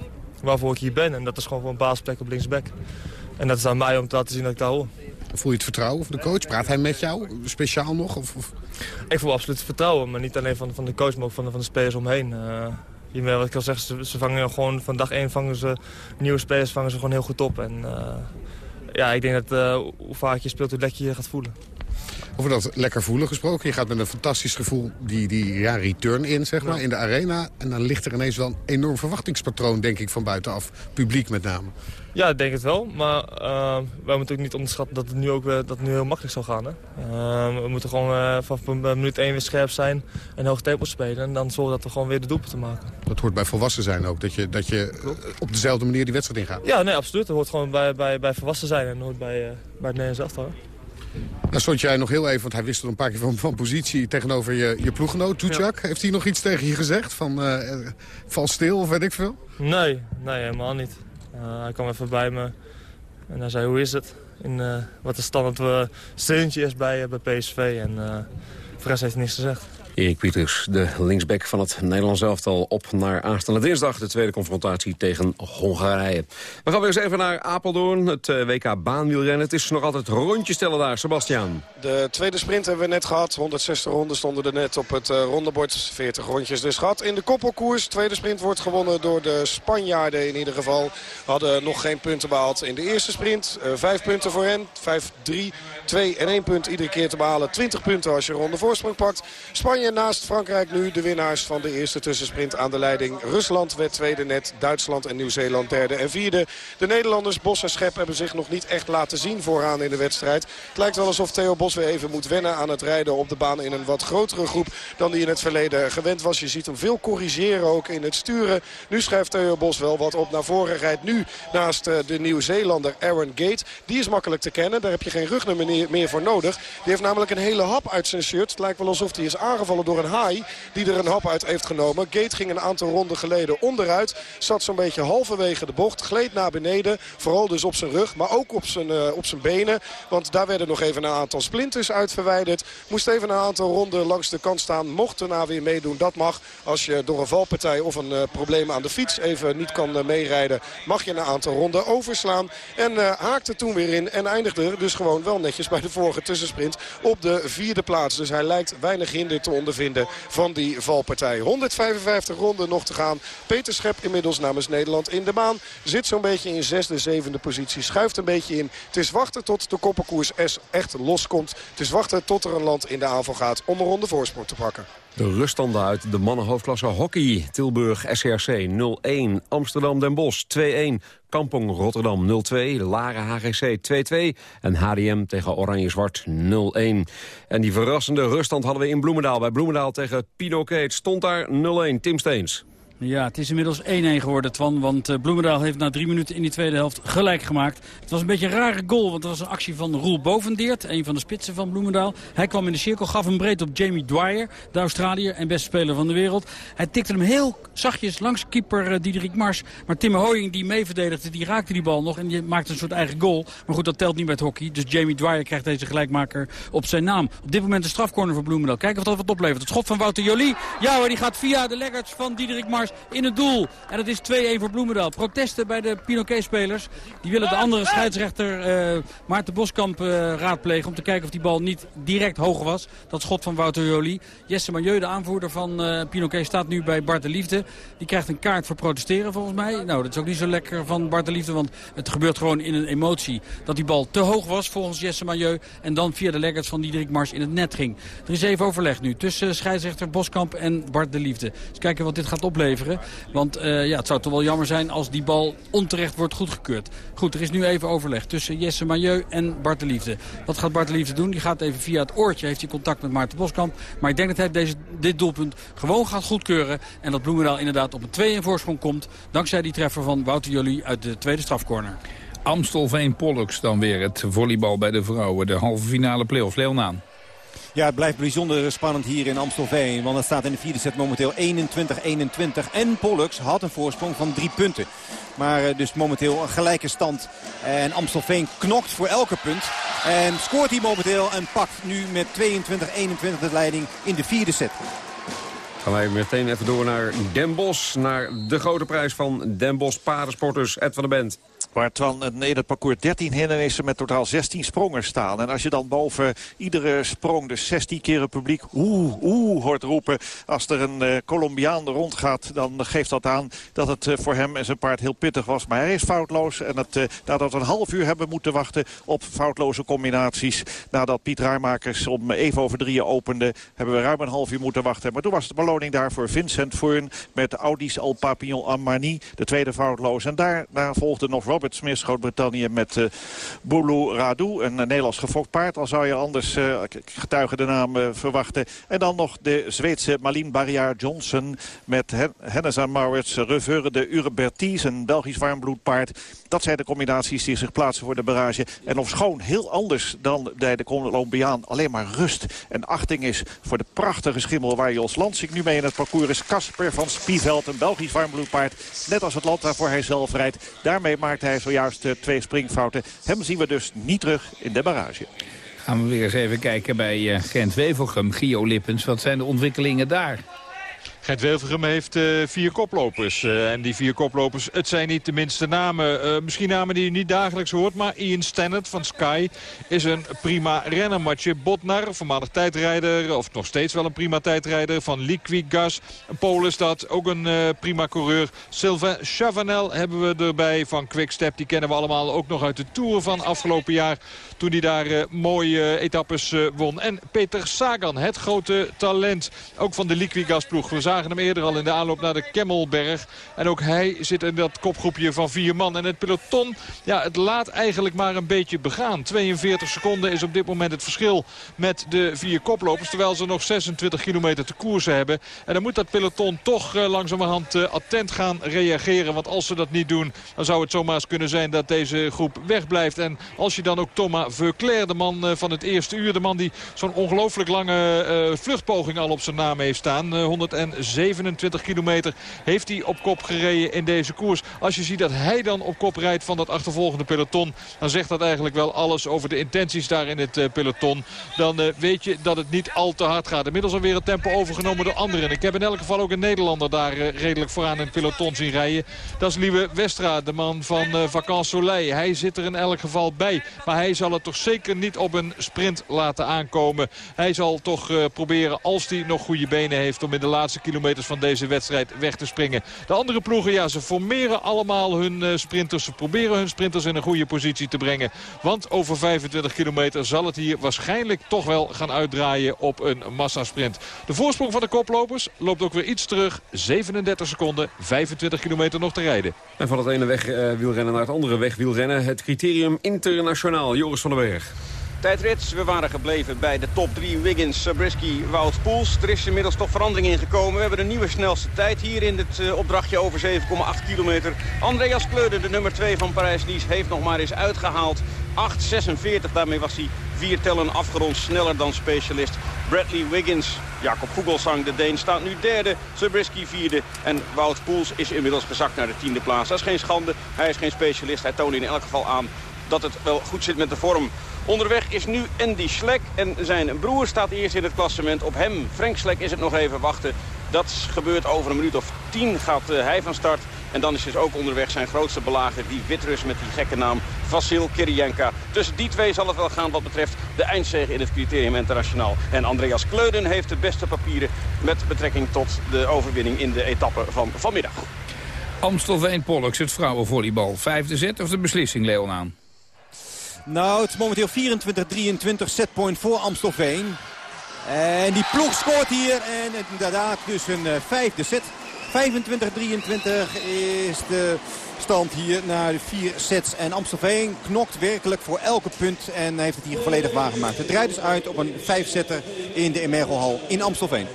waarvoor ik hier ben. En dat is gewoon voor een basisplek op linksback. En dat is aan mij om te laten zien dat ik daar hoor. Voel je het vertrouwen van de coach? Praat hij met jou speciaal nog? Of, of? Ik voel absoluut vertrouwen, maar niet alleen van, van de coach, maar ook van de, van de spelers omheen. Uh, hiermee, wat ik al zeg, ze, ze, vangen gewoon van dag één vangen ze nieuwe spelers vangen ze gewoon heel goed op. En ja, ik denk dat hoe vaak je speelt, hoe lekker je gaat voelen. Over dat lekker voelen gesproken. Je gaat met een fantastisch gevoel die, die ja, return in, zeg maar, in de arena. En dan ligt er ineens wel een enorm verwachtingspatroon, denk ik, van buitenaf. Publiek met name. Ja, ik denk het wel. Maar uh, wij moeten ook niet onderschatten dat het nu ook dat het nu heel makkelijk zal gaan. Hè? Uh, we moeten gewoon uh, vanaf minuut 1 weer scherp zijn en hoog tempo spelen. En dan zorgen dat we gewoon weer de doelpunten maken. Dat hoort bij volwassen zijn ook, dat je, dat je op dezelfde manier die wedstrijd ingaat. Ja, nee, absoluut. Dat hoort gewoon bij, bij, bij volwassen zijn en hoort bij, bij het Nederlands elftal. Dan stond jij nog heel even, want hij wist er een paar keer van, van positie... tegenover je, je ploeggenoot, Tuchak. Heeft hij nog iets tegen je gezegd? Van uh, val stil of weet ik veel? Nee, nee helemaal niet. Uh, hij kwam even bij me en hij zei, hoe is het? In, uh, wat een standaard steuntje is bij, bij PSV. En voor rest heeft hij niks gezegd. Erik Pieters, de linksback van het Nederlands elftal... op naar aanstaande dinsdag, de tweede confrontatie tegen Hongarije. We gaan weer eens even naar Apeldoorn, het WK baanwielrennen. Het is nog altijd rondjes stellen daar, Sebastian. De tweede sprint hebben we net gehad. 160 ronden stonden er net op het uh, rondebord. 40 rondjes dus gehad. In de koppelkoers, tweede sprint wordt gewonnen door de Spanjaarden in ieder geval. Hadden nog geen punten behaald in de eerste sprint. Uh, vijf punten voor hen, 5, 3, 2 en 1 punt iedere keer te behalen. 20 punten als je ronde voorsprong pakt. Spanje naast Frankrijk nu de winnaars van de eerste tussensprint aan de leiding. Rusland werd tweede net, Duitsland en Nieuw-Zeeland derde en vierde. De Nederlanders Bos en Schep hebben zich nog niet echt laten zien vooraan in de wedstrijd. Het lijkt wel alsof Theo Bos weer even moet wennen aan het rijden op de baan in een wat grotere groep dan die in het verleden gewend was. Je ziet hem veel corrigeren ook in het sturen. Nu schrijft Theo Bos wel wat op naar voren. Rijdt nu naast de Nieuw-Zeelander Aaron Gate. Die is makkelijk te kennen. Daar heb je geen rugnummer meer voor nodig. Die heeft namelijk een hele hap uit zijn shirt. Het lijkt wel alsof hij is aangevallen door een haai die er een hap uit heeft genomen. Gate ging een aantal ronden geleden onderuit. Zat zo'n beetje halverwege de bocht. Gleed naar beneden. Vooral dus op zijn rug. Maar ook op zijn, uh, op zijn benen. Want daar werden nog even een aantal splinters uit verwijderd. Moest even een aantal ronden langs de kant staan. Mocht daarna weer meedoen. Dat mag. Als je door een valpartij of een uh, probleem aan de fiets even niet kan uh, meerijden. Mag je een aantal ronden overslaan. En haakte toen weer in. En eindigde dus gewoon wel netjes bij de vorige tussensprint op de vierde plaats. Dus hij lijkt weinig hinder te vinden van die valpartij. 155 ronden nog te gaan. Peter Schep inmiddels namens Nederland in de maan. Zit zo'n beetje in zesde, zevende positie. Schuift een beetje in. Het is wachten tot de koppenkoers echt loskomt. Het is wachten tot er een land in de aanval gaat om een ronde voorsprong te pakken. De ruststanden uit de mannenhoofdklasse hockey. Tilburg SRC 0-1. Amsterdam Den Bosch 2-1. Kampong Rotterdam 0-2. Laren HGC 2-2. En HDM tegen Oranje-Zwart 0-1. En die verrassende ruststand hadden we in Bloemendaal. Bij Bloemendaal tegen Pinoquet stond daar 0-1. Tim Steens. Ja, het is inmiddels 1-1 geworden, Twan. Want uh, Bloemendaal heeft na drie minuten in die tweede helft gelijk gemaakt. Het was een beetje een rare goal, want er was een actie van Roel Bovendeert. Een van de spitsen van Bloemendaal. Hij kwam in de cirkel, gaf hem breed op Jamie Dwyer, de Australiër en beste speler van de wereld. Hij tikte hem heel zachtjes langs keeper uh, Diederik Mars. Maar Tim Hoying, die meeverdedigde, die raakte die bal nog. En die maakte een soort eigen goal. Maar goed, dat telt niet bij het hockey. Dus Jamie Dwyer krijgt deze gelijkmaker op zijn naam. Op dit moment een strafcorner voor Bloemendaal. Kijken of dat wat oplevert. Het schot van Wouter Jolie. Ja hoor, die gaat via de leggerts van Diederik Mars in het doel. En het is 2-1 voor Bloemendaal. Protesten bij de Pinoquet-spelers. Die willen de andere scheidsrechter uh, Maarten Boskamp uh, raadplegen... om te kijken of die bal niet direct hoog was. Dat schot van Wouter Jolie. Jesse Manieu, de aanvoerder van uh, Pinoquet, staat nu bij Bart de Liefde. Die krijgt een kaart voor protesteren volgens mij. Nou, dat is ook niet zo lekker van Bart de Liefde... want het gebeurt gewoon in een emotie dat die bal te hoog was volgens Jesse Manieu... en dan via de leggers van Diederik Mars in het net ging. Er is even overleg nu tussen scheidsrechter Boskamp en Bart de Liefde. Dus kijken wat dit gaat opleveren. Want uh, ja, het zou toch wel jammer zijn als die bal onterecht wordt goedgekeurd. Goed, er is nu even overleg tussen Jesse Majeu en Bart de Liefde. Wat gaat Bart de Liefde doen? Die gaat even via het oortje, heeft hij contact met Maarten Boskamp. Maar ik denk dat hij deze, dit doelpunt gewoon gaat goedkeuren. En dat Bloemendaal inderdaad op een 2-1 voorsprong komt. Dankzij die treffer van Wouter Jolie uit de tweede strafcorner. Amstelveen Pollux dan weer het volleybal bij de vrouwen. De halve finale. Leonaan. Ja, het blijft bijzonder spannend hier in Amstelveen. Want het staat in de vierde set momenteel 21-21. En Pollux had een voorsprong van drie punten. Maar dus momenteel een gelijke stand. En Amstelveen knokt voor elke punt. En scoort hij momenteel en pakt nu met 22-21 de leiding in de vierde set. Gaan wij meteen even door naar Den Bosch. Naar de grote prijs van Den Bosch paardensporters. Ed van der Bent. Waar Twan in het parcours 13 hindernissen met totaal 16 sprongen staan. En als je dan boven iedere sprong dus 16 keer het publiek oeh, oeh hoort roepen. Als er een uh, Colombiaan rondgaat, dan geeft dat aan dat het uh, voor hem en zijn paard heel pittig was. Maar hij is foutloos. En het, uh, nadat we een half uur hebben moeten wachten op foutloze combinaties. Nadat Piet Raarmakers om even over drieën opende, hebben we ruim een half uur moeten wachten. Maar toen was de beloning daar voor Vincent Voorn met Audis Al Papillon Armani. De tweede foutloos. En daar, daar volgde nog Robert Smith, Groot-Brittannië met uh, Bulu Radu. Een Nederlands gefokt paard. Al zou je anders uh, getuigen de naam verwachten. En dan nog de Zweedse Malin Barrière Johnson met Hennes Maurits Reveur de Urebertis. Een Belgisch warmbloedpaard. Dat zijn de combinaties die zich plaatsen voor de barrage. En of schoon heel anders dan bij de Colombiaan alleen maar rust en achting is voor de prachtige schimmel waar Jos Lansing nu mee in het parcours is. Casper van Spieveld, een Belgisch warmbloedpaard. Net als het land waarvoor hij zelf rijdt. Daarmee maakt hij zojuist uh, twee springfouten. Hem zien we dus niet terug in de barrage. Gaan we weer eens even kijken bij uh, Gent-Wevelgem. Gio Lippens, wat zijn de ontwikkelingen daar? Gert Wevelgem heeft uh, vier koplopers. Uh, en die vier koplopers, het zijn niet de minste namen. Uh, misschien namen die je niet dagelijks hoort. Maar Ian Stannard van Sky is een prima renner. Mathieu Botnar, voormalig tijdrijder. Of nog steeds wel een prima tijdrijder. Van Liquigas. Een Pool is dat. Ook een prima coureur. Sylvain Chavanel hebben we erbij van Quickstep. Die kennen we allemaal ook nog uit de Tour van afgelopen jaar. Toen hij daar mooie etappes won. En Peter Sagan, het grote talent. Ook van de Liquigas ploeg. We zagen hem eerder al in de aanloop naar de Kemmelberg. En ook hij zit in dat kopgroepje van vier man. En het peloton, ja, het laat eigenlijk maar een beetje begaan. 42 seconden is op dit moment het verschil met de vier koplopers. Terwijl ze nog 26 kilometer te koersen hebben. En dan moet dat peloton toch langzamerhand attent gaan reageren. Want als ze dat niet doen, dan zou het zomaar eens kunnen zijn dat deze groep wegblijft. En als je dan ook Thomas De man uh, van het eerste uur. De man die zo'n ongelooflijk lange vluchtpoging al op zijn naam heeft staan. 100 en 27 kilometer heeft hij op kop gereden in deze koers. Als je ziet dat hij dan op kop rijdt van dat achtervolgende peloton... dan zegt dat eigenlijk wel alles over de intenties daar in het eh, peloton. Dan eh, weet je dat het niet al te hard gaat. Inmiddels alweer het tempo overgenomen door anderen. Ik heb in elk geval ook een Nederlander daar eh, redelijk vooraan in het peloton zien rijden. Dat is Liewe Westra, de man van Vacances Soleil. Hij zit er in elk geval bij. Maar hij zal het toch zeker niet op een sprint laten aankomen. Hij zal toch uh, proberen, als hij nog goede benen heeft... om in de laatste kilometers van deze wedstrijd weg te springen. De andere ploegen, ja, ze formeren allemaal hun uh, sprinters. Ze proberen hun sprinters in een goede positie te brengen. Want over 25 kilometer zal het hier waarschijnlijk toch wel gaan uitdraaien op een massasprint. De voorsprong van de koplopers loopt ook weer iets terug. 37 seconden, 25 kilometer nog te rijden. En van het ene weg uh, wielrennen naar het andere weg wielrennen. Het criterium internationaal. Joris van den Berg. Tijdrits, we waren gebleven bij de top 3 Wiggins, Sabrisky, Wout Poels. Er is inmiddels toch verandering in gekomen. We hebben de nieuwe snelste tijd hier in het uh, opdrachtje over 7,8 kilometer. Andreas Kleude, de nummer 2 van Parijs-Nice, heeft nog maar eens uitgehaald. 8,46, daarmee was hij vier tellen afgerond sneller dan specialist. Bradley Wiggins, Jacob Vogelsang, de Deen, staat nu derde. Sabrisky vierde en Wout Poels is inmiddels gezakt naar de tiende plaats. Dat is geen schande, hij is geen specialist. Hij toont in elk geval aan dat het wel goed zit met de vorm. Onderweg is nu Andy Schlek en zijn broer staat eerst in het klassement. Op hem, Frank Schlek, is het nog even wachten. Dat gebeurt over een minuut of tien gaat uh, hij van start. En dan is dus ook onderweg zijn grootste belager, die Witrus met die gekke naam Vasil Kirienka. Tussen die twee zal het wel gaan wat betreft de eindzege in het criterium internationaal. En Andreas Kleuden heeft de beste papieren met betrekking tot de overwinning in de etappe van vanmiddag. Amstelveen Pollux, het vrouwenvolleybal. Vijfde zet of de beslissing, Leon aan? Nou, het is momenteel 24-23 setpoint voor Amstelveen. En die ploeg scoort hier. En inderdaad dus een uh, vijfde set. 25-23 is de stand hier naar de vier sets. En Amstelveen knokt werkelijk voor elke punt en heeft het hier volledig waargemaakt. Het draait dus uit op een vijfzetter in de Emergelhal in Amstelveen.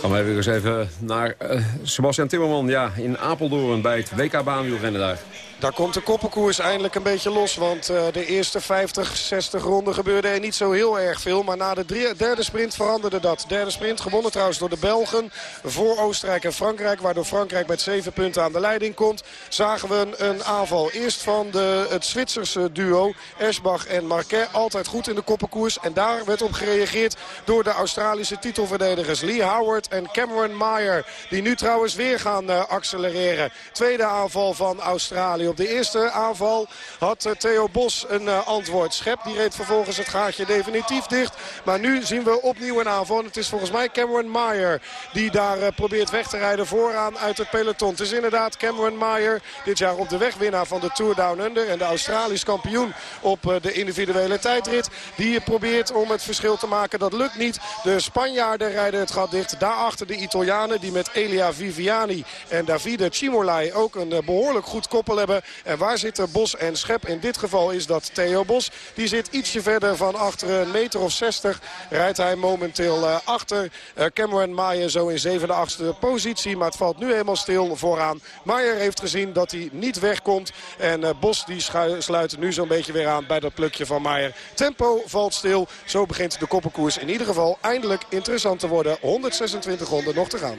Gaan we eens even naar uh, Sebastian Timmerman ja, in Apeldoorn bij het WK baanwielrennen daar. Daar komt de koppenkoers eindelijk een beetje los. Want uh, de eerste 50, 60 ronden gebeurde er niet zo heel erg veel. Maar na de derde sprint veranderde dat. Derde sprint gewonnen trouwens door de Belgen. Voor Oostenrijk en Frankrijk. Waardoor Frankrijk met 7 punten aan de leiding komt. Zagen we een, aanval. Eerst van de, het Zwitserse duo. Eschbach en Marquet. Altijd goed in de koppenkoers. En daar werd op gereageerd door de Australische titelverdedigers. Lee Howard en Cameron Meyer. Die nu trouwens weer gaan uh, accelereren. Tweede aanval van Australië. Op de eerste aanval had Theo Bos een uh, antwoord. Schep die reed vervolgens het gaatje definitief dicht. Maar nu zien we opnieuw een aanval. En het is volgens mij Cameron Meyer die daar uh, probeert weg te rijden vooraan uit het peloton. Het is inderdaad Cameron Meyer. Dit jaar op de weg winnaar van de Tour Down Under. En de Australisch kampioen op de individuele tijdrit. Die probeert om het verschil te maken. Dat lukt niet. De Spanjaarden rijden het gat dicht. Daarachter de Italianen die met Elia Viviani en Davide Cimolai ook een behoorlijk goed koppel hebben. En waar zitten Bos en Schep? In dit geval is dat Theo Bos. Die zit ietsje verder van achter een meter of 60. Rijdt hij momenteel uh, achter uh, Cameron Maier zo in zevende, achtste positie. Maar het valt nu helemaal stil vooraan. Maier heeft gezien dat hij niet wegkomt. En uh, Bos die sluit nu zo'n beetje weer aan bij dat plukje van Maier. Tempo valt stil. Zo begint de koppenkoers in ieder geval eindelijk interessant te worden. 126 ronden nog te gaan.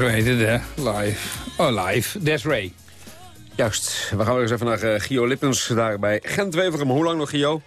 zo heet het, hè? Live. Oh, live. Desiree. Juist. We gaan weer eens even naar eh, Gio Lippens, daar bij Gent-Weverum. Hoe lang nog, Gio?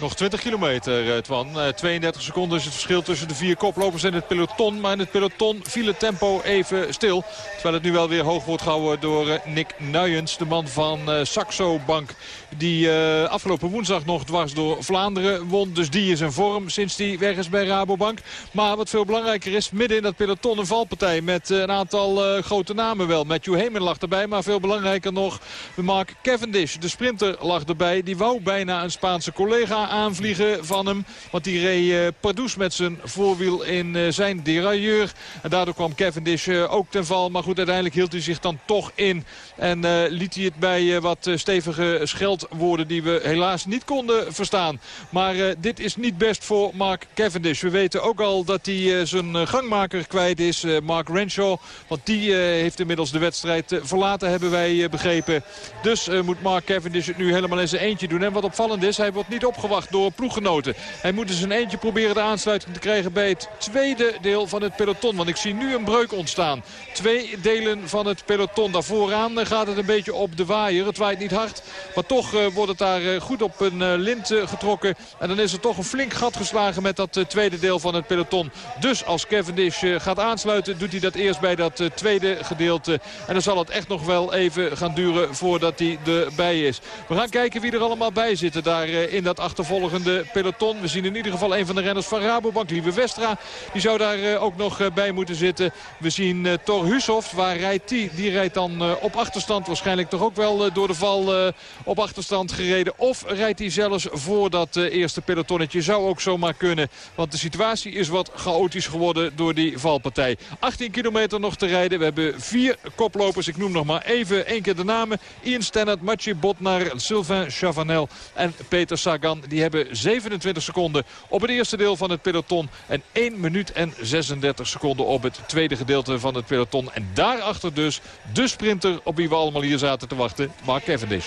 Nog 20 kilometer, eh, Twan. Eh, 32 seconden is het verschil tussen de vier koplopers en het peloton. Maar in het peloton viel het tempo even stil. Terwijl het nu wel weer hoog wordt gehouden door eh, Nick Nuyens. De man van eh, Saxo Bank. Die eh, afgelopen woensdag nog dwars door Vlaanderen won. Dus die is in vorm sinds die weg is bij Rabobank. Maar wat veel belangrijker is, midden in dat peloton een valpartij. Met eh, een aantal eh, grote namen wel. Matthew Heyman lag erbij. Maar veel belangrijker nog, Mark Cavendish. De sprinter lag erbij. Die wou bijna een Spaanse collega aanvliegen van hem. Want die reed eh, Pardoes met zijn voorwiel in eh, zijn derailleur. En daardoor kwam Cavendish eh, ook ten val. Maar goed, uiteindelijk hield hij zich dan toch in. En liet hij het bij wat stevige scheldwoorden die we helaas niet konden verstaan. Maar dit is niet best voor Mark Cavendish. We weten ook al dat hij zijn gangmaker kwijt is, Mark Renshaw. Want die heeft inmiddels de wedstrijd verlaten, hebben wij begrepen. Dus moet Mark Cavendish het nu helemaal in zijn eentje doen. En wat opvallend is, hij wordt niet opgewacht door ploeggenoten. Hij moet dus in eentje proberen de aansluiting te krijgen bij het tweede deel van het peloton. Want ik zie nu een breuk ontstaan. Twee delen van het peloton. Daar vooraan gaat het een beetje op de waaier. Het waait niet hard, maar toch eh, wordt het daar eh, goed op een eh, lint getrokken. En dan is er toch een flink gat geslagen met dat tweede deel van het peloton. Dus als Cavendish gaat aansluiten, doet hij dat eerst bij dat tweede gedeelte. En dan zal het echt nog wel even gaan duren voordat hij erbij is. We gaan kijken wie er allemaal bij zitten daar in dat achtervolgende peloton. We zien in ieder geval een van de renners van Rabobank, Lieve Westra. Die zou daar eh, ook nog eh, bij moeten zitten. We zien eh, Thor Hushoft. Waar rijdt die? Die rijdt dan op achterstand. Waarschijnlijk toch ook wel door de val op achterstand gereden. Of rijdt hij zelfs voor dat eerste pelotonnetje. Zou ook zomaar kunnen. Want de situatie is wat chaotisch geworden door die valpartij. 18 kilometer nog te rijden. We hebben vier koplopers. Ik noem nog maar even één keer de namen. Ian Stannard, Mathieu Botnar, Sylvain Chavanel en Peter Sagan. Die hebben 27 seconden op het eerste deel van het peloton. En 1 minuut en 36 seconden op het tweede gedeelte van het peloton. En daarachter dus de sprinter op wie we allemaal hier zaten te wachten. Mark Cavendish.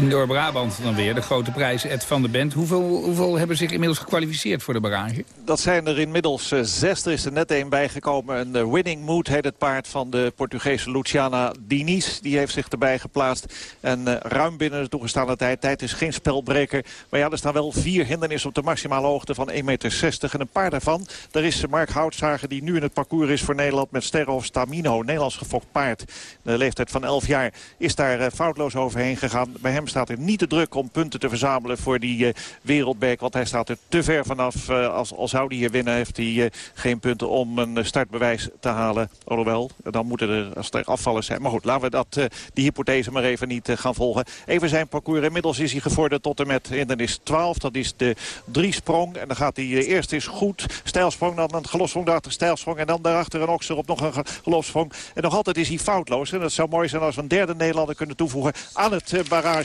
Indoor Brabant dan weer, de grote prijs Ed van de Bent. Hoeveel, hoeveel hebben zich inmiddels gekwalificeerd voor de barrage? Dat zijn er inmiddels eh, zes. Er is er net één bijgekomen. Een eh, winning mood heet het paard van de Portugese Luciana Diniz. Die heeft zich erbij geplaatst. En eh, ruim binnen de toegestane tijd. Tijd is geen spelbreker. Maar ja, er staan wel vier hindernissen op de maximale hoogte van 1,60 meter. En een paar daarvan, daar is Mark Houtzager die nu in het parcours is voor Nederland met Sterrenhof Stamino. Nederlands gefokt paard. De leeftijd van 11 jaar is daar foutloos overheen gegaan. Bij hem staat er niet te druk om punten te verzamelen voor die uh. Want hij staat er te ver vanaf. Uh, als, als zou hij hier winnen heeft hij uh, geen punten om een startbewijs te halen. Alhoewel, dan moeten er, als er afvallers zijn. Maar goed, laten we dat, die hypothese maar even niet gaan volgen. Even zijn parcours. Inmiddels is hij gevorderd tot en met hindernis 12. Dat is de driesprong. En dan gaat hij eerst eens goed. Stijlsprong, dan een gelofsprong, daarachter stijlsprong. En dan daarachter een okser op nog een gelofsprong. En nog altijd is hij foutloos. En dat zou mooi zijn als we een derde Nederlander kunnen toevoegen aan het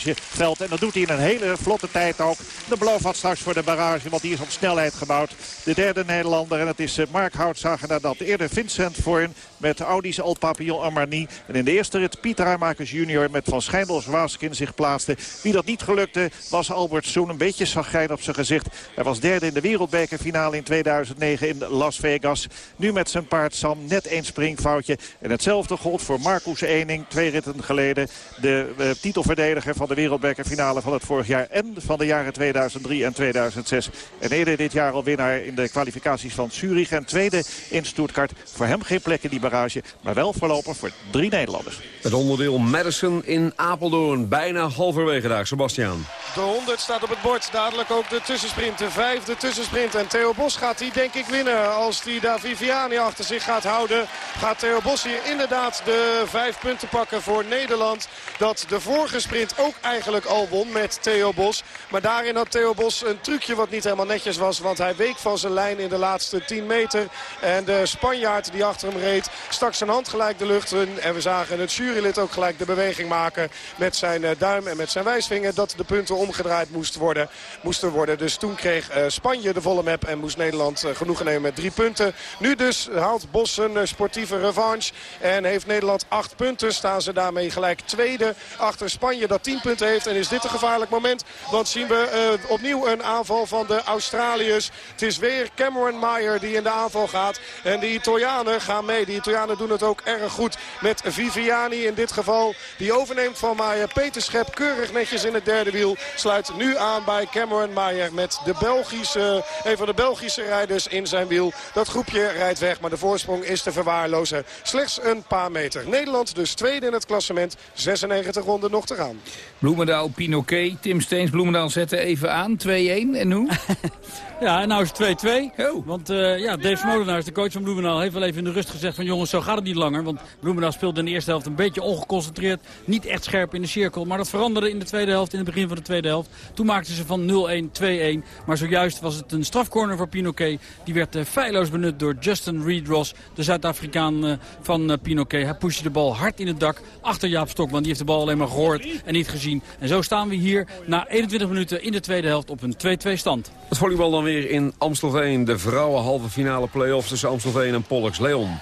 barrageveld. En dat doet hij in een hele vlotte tijd ook. De beloof had straks voor de barrage, want die is op snelheid gebouwd. De derde Nederlander en het is Mark Houtzager dat eerder Vincent Voorn met Audi's Old Papillon Armani. En in de eerste rit Pieter Huimakers junior met Van Schijndels Waaskin zich plaatste. Wie dat niet gelukte was Albert Soen. Een beetje zagrijn op zijn gezicht. Hij was derde in de wereldbekerfinale in 2009 in Las Vegas. Nu met zijn paard Sam net één springfoutje. En hetzelfde gold voor Marcus Ening. Twee ritten geleden de uh, titelverdediger van de wereldbekerfinale van het vorig jaar. En van de jaren 2003 en 2006. En eerder dit jaar al winnaar in de kwalificaties van Zurich. En tweede in Stuttgart. Voor hem geen plek in die barrage. Maar wel voorlopig voor drie Nederlanders. Het onderdeel Madison in Apeldoorn. Bijna halverwege daar, Sebastian. De 100 staat op het bord. Dadelijk ook de tussensprint. De vijfde tussensprint. En Theo Bos gaat die denk ik winnen. Als hij daar Viviani achter zich gaat houden. Gaat Theo Bos hier inderdaad de vijf punten pakken voor Nederland. Dat de vorige sprint ook eigenlijk al won met Theo Bos. Maar daarin had Theo Bos een trucje wat niet helemaal netjes was. Want hij week van zijn lijn in de laatste 10 meter. En de Spanjaard die achter hem reed stak zijn hand gelijk de lucht in. En we zagen het jurylid ook gelijk de beweging maken met zijn eh, duim en met zijn wijsvinger. Dat de punten omgedraaid moest worden, moesten worden. Dus toen kreeg uh, Spanje de volle map en moest Nederland uh, genoegen nemen met drie punten. Nu dus haalt Bos een sportieve revanche. En heeft Nederland acht punten. Staan ze daarmee gelijk tweede achter Spanje dat tien punten heeft. En is dit een gevaarlijk moment. Want zien we uh, opnieuw een aanval van de Australiërs. Het is weer Cameron Meyer die in de aanval gaat. En de Italianen gaan mee. De Italianen doen het ook erg goed met Viviani in dit geval. Die overneemt van Meyer. Peter Schep keurig netjes in het derde wiel. Sluit nu aan bij Cameron Meyer met de Belgische, een van de Belgische rijders in zijn wiel. Dat groepje rijdt weg, maar de voorsprong is te verwaarlozen. Slechts een paar meter. Nederland dus tweede in het klassement. 96 ronden nog te gaan. Bloemendaal, Pinoquet, Tim Steens, Bloemendaal zetten even aan. 2-1 en hoe? [LAUGHS] Ja, en nou is het 2-2. Oh. Want uh, ja, Dave Smolenaars, de coach van Bloemendaal, heeft wel even in de rust gezegd van jongens, zo gaat het niet langer. Want Bloemendaal speelde in de eerste helft een beetje ongeconcentreerd. Niet echt scherp in de cirkel. Maar dat veranderde in de tweede helft, in het begin van de tweede helft. Toen maakten ze van 0-1, 2-1. Maar zojuist was het een strafcorner voor Pinoquet. Die werd uh, feilloos benut door Justin Reed-Ross, de Zuid-Afrikaan uh, van uh, Pinoquet. Hij pushte de bal hard in het dak achter Jaap Stokman. Die heeft de bal alleen maar gehoord en niet gezien. En zo staan we hier na 21 minuten in de tweede helft op een 2-2 stand. Het volleybal dan weer in Amstelveen. De vrouwen halve finale play-offs tussen Amstelveen en Pollux. Leon.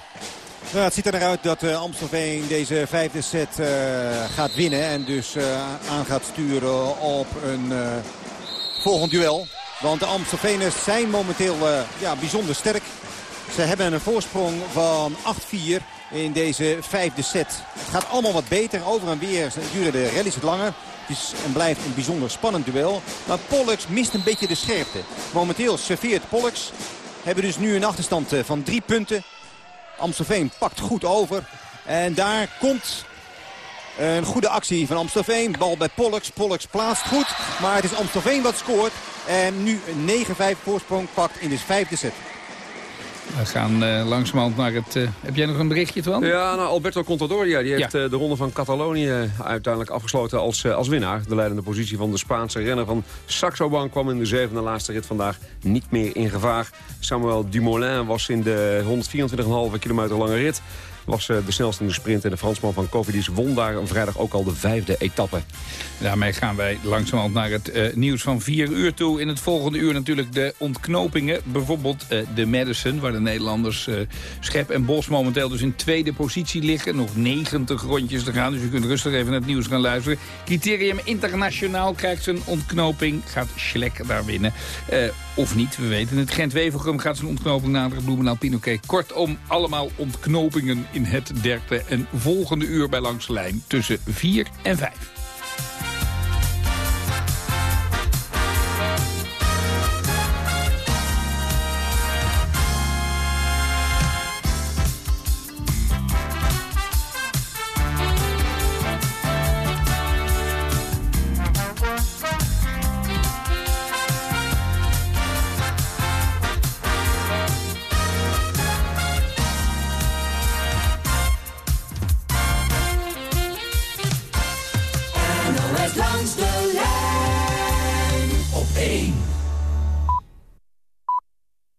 Nou, het ziet er naar uit dat uh, Amstelveen deze vijfde set uh, gaat winnen. En dus uh, aan gaat sturen op een volgend duel. Want de Amstelveners zijn momenteel ja, bijzonder sterk. Ze hebben een voorsprong van 8-4 in deze vijfde set. Het gaat allemaal wat beter. Over en weer duren de rallies het langer. Het is en blijft een bijzonder spannend duel. Maar Pollux mist een beetje de scherpte. Momenteel serveert Pollux. Hebben dus nu een achterstand van drie punten. Amstelveen pakt goed over. En daar komt een goede actie van Amstelveen. Bal bij Pollux. Pollux plaatst goed. Maar het is Amstelveen wat scoort. En nu een 9-5 voorsprong pakt in de vijfde set. We gaan uh, langzamerhand naar het... Uh, heb jij nog een berichtje, Twan? Ja, nou, Alberto Contador die heeft ja. uh, de ronde van Catalonië uiteindelijk afgesloten als, als winnaar. De leidende positie van de Spaanse renner van Saxo Bank kwam in de zevende laatste rit vandaag niet meer in gevaar. Samuel Dumoulin was in de 124,5 kilometer lange rit was de snelste in de sprint. En de Fransman van Cofidis won daar vrijdag ook al de vijfde etappe. Daarmee gaan wij langzamerhand naar het uh, nieuws van vier uur toe. In het volgende uur natuurlijk de ontknopingen. Bijvoorbeeld uh, de Madison, waar de Nederlanders Schep en Bos momenteel dus in tweede positie liggen. Nog 90 rondjes te gaan, dus u kunt rustig even naar het nieuws gaan luisteren. Criterium Internationaal krijgt zijn ontknoping. Gaat Schlek daar winnen. of niet, we weten het. Gent-Wevelgem gaat zijn ontknoping naderen. Bloemendaal Pinoquet. Kortom, allemaal ontknopingen in het derde en volgende uur bij Langs de Lijn tussen 4 en 5.